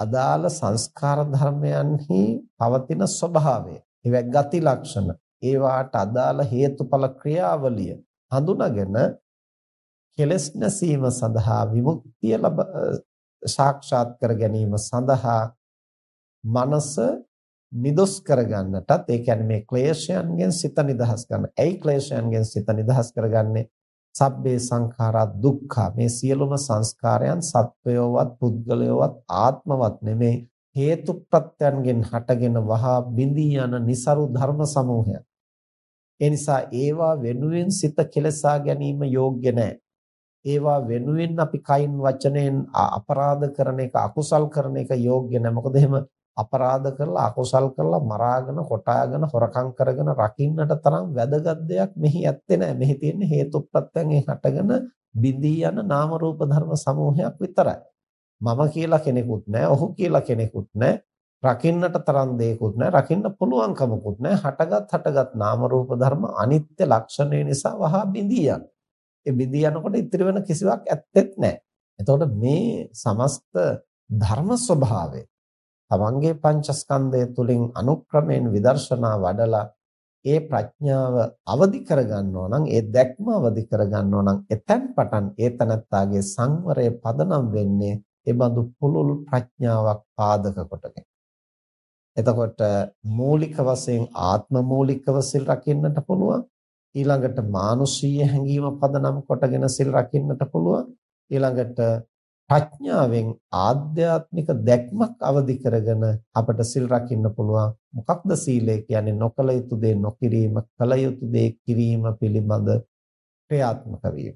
අදාළ සංස්කාර ධර්මයන්හි පවතින ස්වභාවය ඒවා ගති ලක්ෂණ ඒවාට අදාළ හේතුඵල ක්‍රියාවලිය හඳුනාගෙන කෙලස් නැසීම සඳහා විමුක්තිය ලබ සාක්ෂාත් කර ගැනීම සඳහා මනස නිදොස් කරගන්නටත් ඒ කියන්නේ මේ ක්ලේශයන්ගෙන් සිත නිදහස් කරන. ඇයි ක්ලේශයන්ගෙන් සිත නිදහස් කරගන්නේ? සබ්බේ සංඛාරා දුක්ඛ මේ සියලුම සංස්කාරයන් සත්වයෝවත් පුද්ගලයෝවත් ආත්මවත් නෙමේ හේතු ප්‍රත්‍යයන්ගෙන් හටගෙන වහා බිඳී යන નિසරු ධර්ම සමූහයක්. ඒ නිසා ඒවා වෙනුවෙන් සිත කෙලසා ගැනීම යෝග්‍ය නැහැ. ඒවා වෙනුවෙන් අපි කයින් වචනෙන් අපරාධ කරන එක අකුසල් කරන එක යෝග්‍ය නැහැ. මොකද එහෙම අපරාධ කරලා අකුසල් කරලා මරාගෙන කොටාගෙන හොරකම් කරගෙන රකින්නට තරම් වැදගත් දෙයක් මෙහි ඇත්තේ නැහැ. මෙහි තියෙන්නේ හේතුප්‍රත්‍යයෙන් හටගෙන බිඳී යන නාම රූප ධර්ම සමූහයක් විතරයි. මම කියලා කෙනෙකුත් නැහැ, ඔහු කියලා කෙනෙකුත් නැහැ. රකින්නට තරම් දෙයක්වත් නැහැ, රකින්න පුළුවන්කමකුත් නැහැ. හටගත් හටගත් නාම රූප ධර්ම අනිත්‍ය ලක්ෂණය නිසා වහා බිඳී යන. ඒ බිඳී යනකොට ඉතිරි වෙන කිසිවක් ඇත්තෙත් නැහැ. එතකොට මේ සමස්ත ධර්ම ස්වභාවය තමන්ගේ පංචස්කන්ධය තුලින් අනුක්‍රමයෙන් විදර්ශනා වඩලා ඒ ප්‍රඥාව අවදි කරගන්නවා නම් ඒ දැක්ම අවදි කරගන්නවා නම් එතෙන් පටන් ඒ තනත්තාගේ සංවරය පදනම් වෙන්නේ ඒ බඳු පුළුල් ප්‍රඥාවක් පාදක කොටගෙන. එතකොට මූලික වශයෙන් ආත්ම මූලිකව සිල් රකින්නට පුළුවන්. ඊළඟට මානුෂීය හැඟීම පදනම් කොටගෙන සිල් රකින්නට පුළුවන්. ඊළඟට ප්‍රඥාවෙන් ආධ්‍යාත්මික දැක්මක් අවදි කරගෙන අපට සිල් රකින්න පුළුවන්. මොකක්ද සීලය කියන්නේ? නොකල යුතු දේ නොකිරීම කල යුතු දේ කිරීම පිළිබඳ ක්‍රියාත්මක වීම.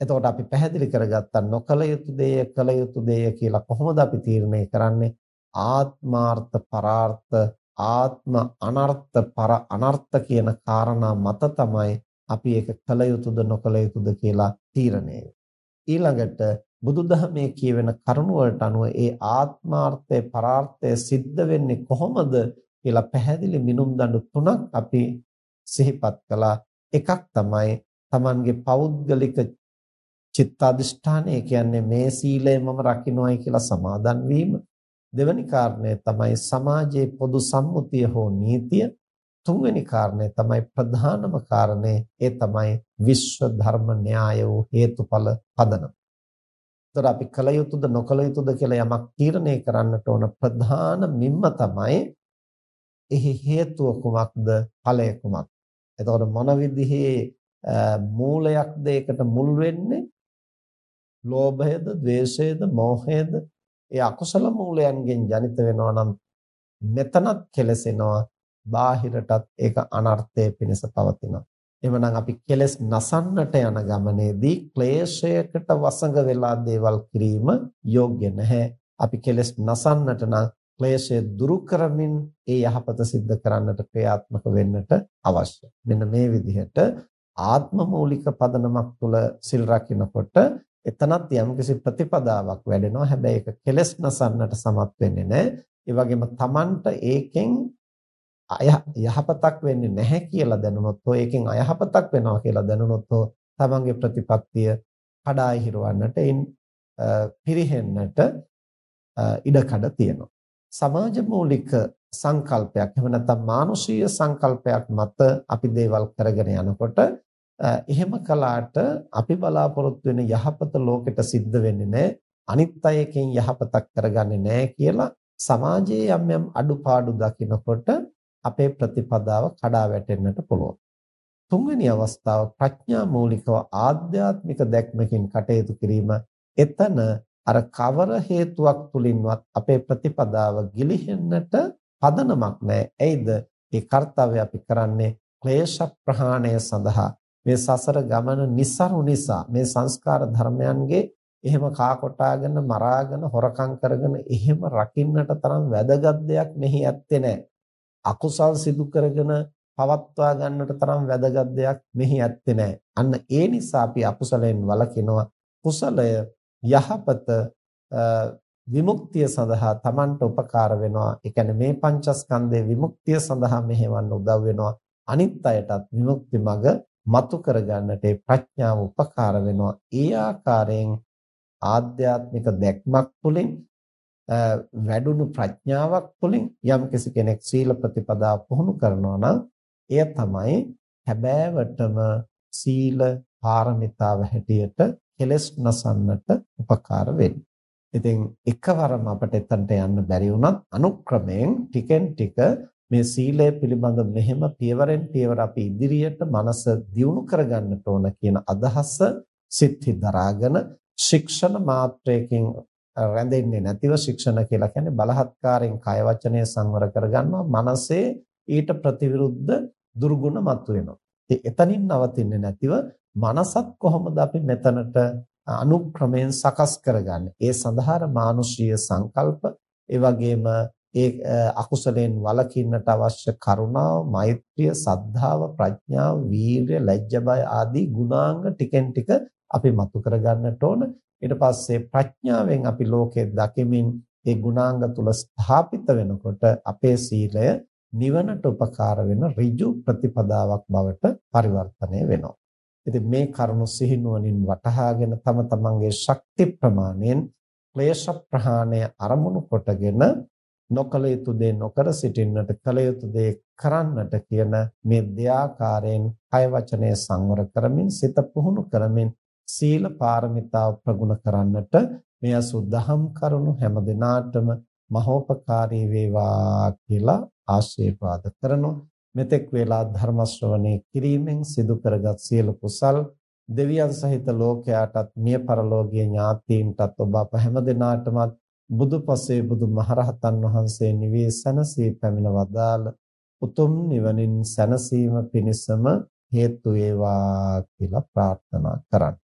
එතකොට අපි පැහැදිලි කරගත්තා නොකල යුතු දේ කල යුතු දේ කියලා කොහොමද අපි තීරණය කරන්නේ? ආත්මාර්ථ පරාර්ථ ආත්ම අනර්ථ පර අනර්ථ කියන කාරණා මත තමයි අපි ඒක කල යුතුද නොකල යුතුද කියලා තීරණය ඊළඟට බුදුදහමේ කියවෙන කරුණ වලට අනුව ඒ ආත්මාර්ථය පරාර්ථය සිද්ධ වෙන්නේ කොහොමද කියලා පැහැදිලි මිනුම් දඬු තුනක් අපි සිහිපත් කළා. එකක් තමයි Tamanගේ පෞද්ගලික චිත්තාදිෂ්ඨානය කියන්නේ මේ සීලය මම රකින්නයි කියලා සමාදන් වීම. දෙවැනි කාරණය තමයි සමාජයේ පොදු සම්මුතිය හෝ නීතිය. තුන්වෙනි කාරණය තමයි ප්‍රධානම කාරණේ. ඒ තමයි විශ්ව ධර්ම න්‍යාය වූ හේතුඵල පදනම. ඒතර අපි කල යුතුද නොකල යුතුද කියලා යමක් තීරණය කරන්නට ඕන ප්‍රධාන මිම්ම තමයි එහි හේතුව කුමක්ද ඵලය කුමක්ද? එතකොට මොන විදිහේ මූලයක්ද ඒකට මුල් වෙන්නේ? ලෝභයද ද්වේෂයද මෝහයද? ඒ අකුසල මූලයන්ගෙන් ජනිත වෙනවා නම් මෙතනත් කෙලසෙනවා බාහිරටත් ඒක අනර්ථයේ පිණිස පවතිනවා. එවනම් අපි කෙලස් නසන්නට යන ගමනේදී ක්ලේශයකට වසඟ වෙලා දේවල් කිරීම යෝග්‍ය නැහැ. අපි කෙලස් නසන්නට නම් ක්ලේශය දුරු කරමින් ඒ යහපත සිද්ධ කරන්නට ක්‍රියාත්මක වෙන්නට අවශ්‍යයි. මෙන්න මේ විදිහට ආත්ම මූලික පදනමක් තුළ සිල් රකින්නකොට එතනත් යම්කිසි ප්‍රතිපදාවක් වැඩෙනවා. හැබැයි ඒක කෙලස් නසන්නට සමත් වෙන්නේ නැහැ. ඒ වගේම Tamanට ඒකෙන් යහපතක් වෙන්නේ නැහැ කියලා දැනුනොත් හෝ ඒකෙන් අයහපතක් වෙනවා කියලා දැනුනොත් හෝ තමන්ගේ ප්‍රතිපත්තිය කඩායි හිරවන්නට එයින් පිරිහෙන්නට ඉඩකඩ තියෙනවා. සමාජ මූලික සංකල්පයක් එහෙම නැත්නම් මානුෂීය සංකල්පයක් මත අපි දේවල් කරගෙන යනකොට එහෙම කලාට අපි බලාපොරොත්තු වෙන යහපත ලෝකෙට සිද්ධ වෙන්නේ නැහැ අනිත් අයකින් යහපතක් කරගන්නේ නැහැ කියලා සමාජයේ යම් යම් අඩුපාඩු දකිනකොට අපේ ප්‍රතිපදාව කඩා වැටෙන්නට පුළුවන්. තුන්වෙනි අවස්ථාව ප්‍රඥා මූලිකව ආධ්‍යාත්මික දැක්මකින් කටයුතු කිරීම. එතන අර කවර හේතුවක් තුලින්වත් අපේ ප්‍රතිපදාව ගිලිහෙන්නට පදනමක් නැහැ. එයිද ඒ කාර්යය අපි කරන්නේ ක්ලේශ ප්‍රහාණය සඳහා මේ සසර ගමන નિසරු නිසා මේ සංස්කාර ධර්මයන්ගේ එහෙම කා කොටාගෙන මරාගෙන හොරකම් කරගෙන එහෙම රකින්නට තරම් වැදගත් දෙයක් මෙහි ඇත්තේ නැහැ. අකුසල් සිදු කරගෙන පවත්වා ගන්නට තරම් වැදගත් දෙයක් මෙහි ඇත්තේ නැහැ. අන්න ඒ නිසා අපි අකුසලයෙන් වළකිනවා. කුසලය යහපත විමුක්තිය සඳහා Tamanට උපකාර වෙනවා. ඒ කියන්නේ මේ පංචස්කන්ධයේ විමුක්තිය සඳහා මෙහෙවන්න උදව් වෙනවා. අනිත් අයටත් විමුක්ති මඟ මතු කරගන්නට ප්‍රඥාව උපකාර වෙනවා. ඒ ආකාරයෙන් ආධ්‍යාත්මික දැක්මක් තුළින් වැඩුණු ප්‍රඥාවක් තුළින් යම් කෙනෙක් සීල ප්‍රතිපදාව පුහුණු කරනවා නම් එය තමයි හැබෑවටම සීල පාරමිතාව හැටියට කෙලස් නසන්නට උපකාර වෙන්නේ. ඉතින් එකවරම අපිට එතනට යන්න බැරි වුණත් අනුක්‍රමයෙන් ටිකෙන් ටික මේ සීලය පිළිබඳ මෙහෙම පියවරෙන් පියවර අපි ඉදිරියට මනස දියුණු කරගන්නට ඕන කියන අදහස සිත්හි දරාගෙන ශික්ෂණ මාත්‍රයකින් රැඳෙන්නේ නැතිව ශික්ෂණ කියලා කියන්නේ බලහත්කාරයෙන් කය වචනය සංවර කරගන්නවා මනසේ ඊට ප්‍රතිවිරුද්ධ දුර්ගුණ මතුවෙනවා. ඉතින් එතනින් නවතින්නේ නැතිව මනසත් කොහොමද අපි මෙතනට අනුක්‍රමයෙන් සකස් කරගන්නේ? ඒ සඳහා මානුෂීය සංකල්ප ඒ වගේම ඒ අකුසලයෙන් වළකින්නට අවශ්‍ය කරුණාව, මෛත්‍රිය, සද්ධාව, ප්‍රඥාව, වීරිය, ලැජ්ජ බය ආදී ගුණාංග ටිකෙන් ටික අපි මතු කරගන්නට ඕන. ඊට පස්සේ ප්‍රඥාවෙන් අපි ලෝකේ දකිමින් ඒ ගුණාංග තුල ස්ථාපිත වෙනකොට අපේ සීලය නිවනට උපකාර වෙන ඍජු ප්‍රතිපදාවක් බවට පරිවර්තනය වෙනවා. ඉතින් මේ කරුණු සිහිනුවණින් වටහාගෙන තම තමන්ගේ ශක්ති ප්‍රමාණයෙන් ක්ලේශ ප්‍රහාණය අරමුණු කොටගෙන නොකල යුතු දේ නොකර සිටින්නට කල යුතු දේ කරන්නට කියන මේ දෙආකාරයෙන් කය වචනය සංවර කරමින් සිත පුහුණු කරමින් සීල පාරමිතාව ප්‍රගුණ කරන්නට මේ අසුද්ධහම් කරුණු හැම දිනාටම මහෝපකාරී වේවා කියලා ආශිර්වාද කරනවා මෙතෙක් වේලා ධර්ම ශ්‍රවණේ කිරීමෙන් සිදු කරගත් සියලු කුසල් දෙවියන් සහිත ලෝකයාටත් මිය පරලෝකීය ඥාතීන්ටත් ඔබ අප හැම දිනාටම බුදුපසේ බුදු මහරහතන් වහන්සේ නිවී සැනසී පැමිණ වදාළ උතුම් නිවනින් සැනසීම පිණිසම හේතු වේවා කියලා ප්‍රාර්ථනා කරන්න.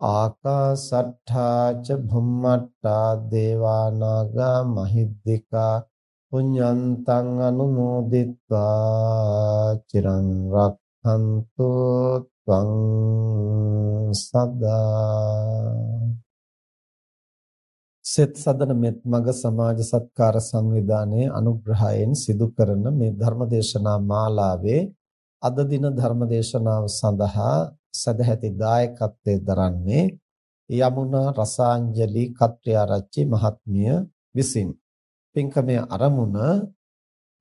ආකාසට්ඨා ච භුම්මට්ඨා දේවා නාග මහිද්దికා පුඤ්ඤන්තං අනුමෝදිත්වා චිරං රක් හන්තු ත්වං සදා සෙත් සදන මෙත් මග සමාජ සත්කාර සංවිධානයේ අනුග්‍රහයෙන් සිදු කරන මේ ධර්මදේශනා මාලාවේ අද දින ධර්මදේශනාව සඳහා සදැහැති දායකත්වයේ දරන්නේ යමුනා රසාංජලි කත්‍යාරච්චි මහත්මිය විසින්. පින්කමේ ආරමුණ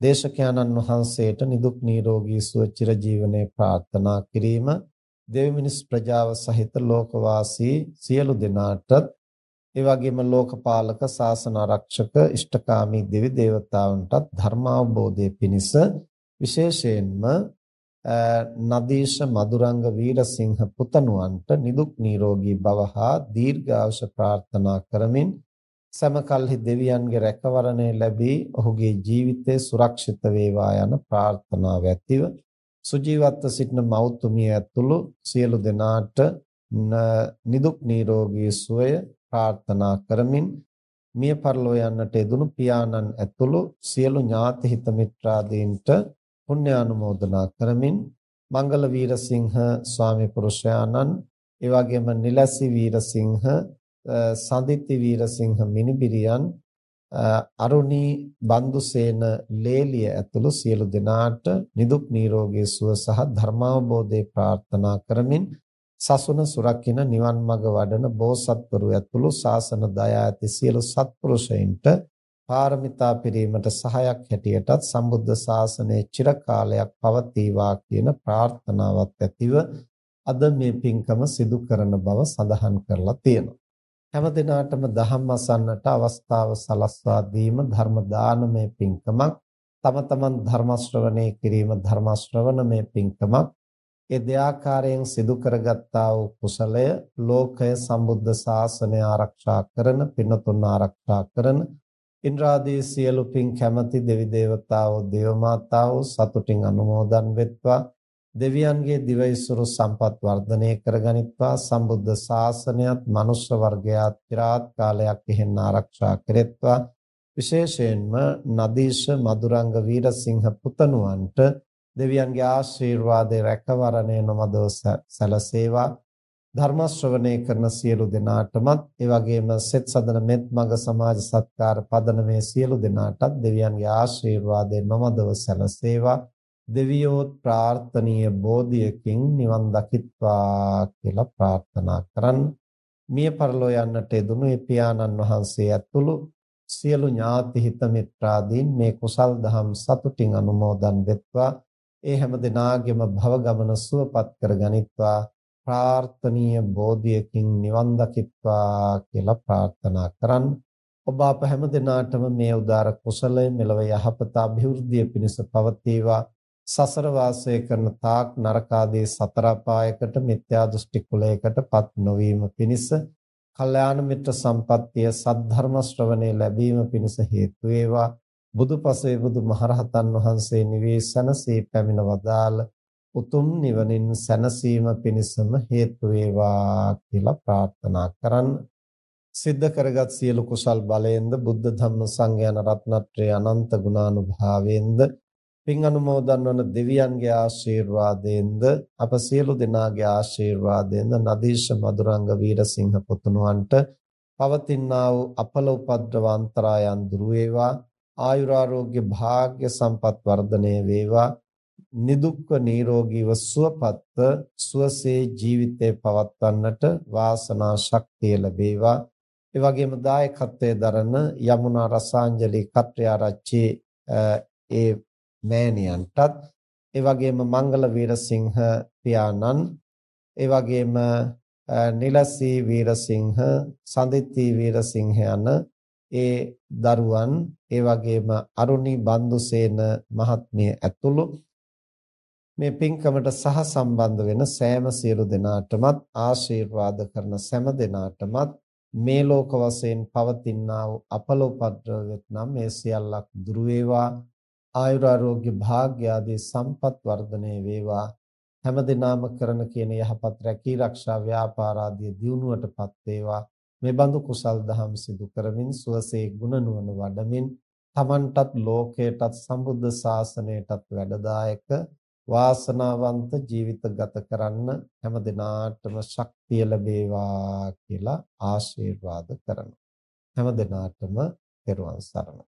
දේශකයන්න් වහන්සේට නිදුක් නිරෝගී සුව චිරජීවනයේ ප්‍රාර්ථනා කිරීම දෙවි මිනිස් ප්‍රජාව සහිත ලෝකවාසී සියලු දෙනාටත් ඒ වගේම ලෝකපාලක ශාසන ආරක්ෂක ඉෂ්ඨකාමී දෙවි දේවතාවුන්ටත් ධර්මාවබෝධයේ පිණිස විශේෂයෙන්ම නදීශ මදුරංග වීරසිංහ පුතණුවන්ට නිදුක් නිරෝගී භව හා දීර්ඝායුෂ ප්‍රාර්ථනා කරමින් සමකල්හි දෙවියන්ගේ රැකවරණය ලැබී ඔහුගේ ජීවිතය සුරක්ෂිත වේවා යන ප්‍රාර්ථනාව ඇතිව සුජීවත්ව සිටින මෞතුමිය ඇතුළු සියලු දෙනාට නිදුක් නිරෝගී සුවය ප්‍රාර්ථනා කරමින් මිය පරලෝ යන්නට යෙදුණු පියාණන් ඇතුළු සියලු ඥාති හිත මිත්‍රාදීන්ට පුණ්‍ය අනුමෝදනා කරමින් මංගල වීරසිංහ ස්වාමි පුරුෂයාණන් ඒ වගේම නිලසි වීරසිංහ සඳිත්ති වීරසිංහ මිනිබිරියන් අරුණී බන්දුසේන ලේලිය ඇතුළු සියලු දෙනාට නිදුක් නිරෝගී සුව සහ ධර්මාවබෝධය ප්‍රාර්ථනා කරමින් සසුන සුරකින්න නිවන් මඟ වඩන බෝසත්වරු ඇතුළු ශාසන දයා ඇති සියලු සත්පුරුෂයින්ට පාරමිතා පිරීමට සහායක් හැටියටත් සම්බුද්ධ ශාසනයේ චිරකාලයක් පවතිවා කියන ප්‍රාර්ථනාවත් ඇතිව අද මේ පින්කම සිදු කරන බව සඳහන් කරලා තියෙනවා. හැම දිනාටම ධම්ම අසන්නට අවස්ථාව සලස්වා දීම ධර්ම දානමය පින්කමක් තම තමන් ධර්ම ශ්‍රවණය කිරීම ධර්ම ශ්‍රවණමය පින්කමක් ඒ දෙආකාරයෙන් සිදු කරගත්තා වූ කුසලය ලෝකය සම්බුද්ධ ශාසනය ආරක්ෂා කරන පින්තුන් ආරක්ෂා කරන ඉන්ද්‍රාදී සියලු පින් කැමැති දෙවි දේවතාවෝ දේව මාතාවෝ සතුටින් අනුමෝදන් වෙත්වා. දෙවියන්ගේ දිවයිසුරු සම්පත් වර්ධනය කරගනිත්වා. සම්බුද්ධ ශාසනයත් මනුෂ්‍ය වර්ගයාත් চিරාත් කාලයක් එහෙන් ආරක්ෂා කෙරෙත්වා. විශේෂයෙන්ම නදීශ මදුරංග වීරසිංහ පුතණුවන්ට දෙවියන්ගේ ආශිර්වාදේ රැකවරණය නොමදව සැලසේවා. ධර්ම ශ්‍රවණය කරන සියලු දෙනාටමත් ඒ වගේම සෙත් සදන මෙත් මඟ සමාජ සත්කාර පදනමේ සියලු දෙනාටත් දෙවියන්ගේ ආශිර්වාදේ නොමදව සැලසේවා දෙවියෝත් ප්‍රාර්ථනීය බෝධියකින් නිවන් දකිත්වා කියලා ප්‍රාර්ථනා කරන්න. මිය පරලෝ යන්නට යෙදුණු ඒ පියාණන් වහන්සේ ඇතුළු සියලු ඥාති හිත මිත්‍රාදීන් මේ කුසල් දහම් සතුටින් අනුමෝදන් වෙත්වා. ඒ හැම දිනාගෙම භව ගමන සුවපත් කරගනිත්වා ප්‍රාර්ථනීය බෝධියකින් නිවන් දකිත්වා කියලා ප්‍රාර්ථනා කරන්න. ඔබ අප හැම දිනාටම මේ උදාර කුසලය මෙලව යහපත અભිවෘද්ධිය පිණිස පවතිවා. සසර වාසය කරන තාක් නරකාදී සතර අපායකට මිත්‍යා දෘෂ්ටි කුලයකටපත් නොවීම පිණිස කල්යාණ මිත්‍ර සම්පත්තිය සද්ධර්ම ශ්‍රවණේ ලැබීම පිණිස හේතු වේවා බුදුපසේ බුදු මහරහතන් වහන්සේ නිවේසනසේ පැමිණ වදාළ උතුම් නිවනින් සැනසීම පිණිසම හේතු වේවා කියලා ප්‍රාර්ථනා කරන්න. සිද්ධ කරගත් සියලු කුසල් බලයෙන්ද බුද්ධ ධම්ම සංඝයාන රත්නත්‍රයේ අනන්ත ගුණානුභාවයෙන්ද පින් අනුමෝදන් වන දෙවියන්ගේ ආශිර්වාදයෙන්ද අප සියලු දෙනාගේ ආශිර්වාදයෙන්ද නදීශ මధుරංග වීරසිංහ පුතුණුවන්ට පවතිනා වූ අපල උපද්‍රව අන්තරායන් දුරු වේවා ආයුරාෝග්‍ය භාග්ය සම්පත් වර්ධනය වේවා නිදුක්ව නිරෝගීව සුවපත්ව සුවසේ ජීවිතේ පවත්වන්නට වාසනා ශක්තිය ලැබේවා. ඒ වගේම දායකත්වයේ දරන යමුනා රසාංජලි කත්‍රාරච්චි ඒ මෑණියන්ටත් ඒ වගේම මංගල වීරසිංහ පියාණන් ඒ වගේම නිලසී වීරසිංහ සඳිත්ති වීරසිංහ යන ඒ දරුවන් ඒ වගේම අරුණි බන්දුසේන මහත්මිය ඇතුළු මේ පින්කමට සහ සම්බන්ධ වෙන සෑම සියලු දෙනාටමත් ආශිර්වාද කරන සෑම දෙනාටමත් මේ ලෝක වශයෙන් පවතිනා වූ අපලෝපද්‍රව වෙත්නම් මේ සියල්ලක් දුරු වේවා. ආයුරාෝග්‍ය භාග්ය ආදී සම්පත් වර්ධනය වේවා. හැමදිනාම කරන කියන යහපත් රැකී ආරක්ෂා ව්‍යාපාර ආදී දියුණුවටපත් වේවා. මේ බඳු කුසල් දහම් සිදු කරමින් සුවසේ ගුණ නුවණ වඩමින් තමන්ටත් ලෝකයටත් සම්බුද්ධ ශාසනයටත් වැඩදායක වාසනාවන්ත ජීවිත ගත කරන්න හැම දිනාටම ශක්තිය ලැබේවා කියලා ආශිර්වාද කරනවා. හැම දිනාටම පෙරවන් සරණයි.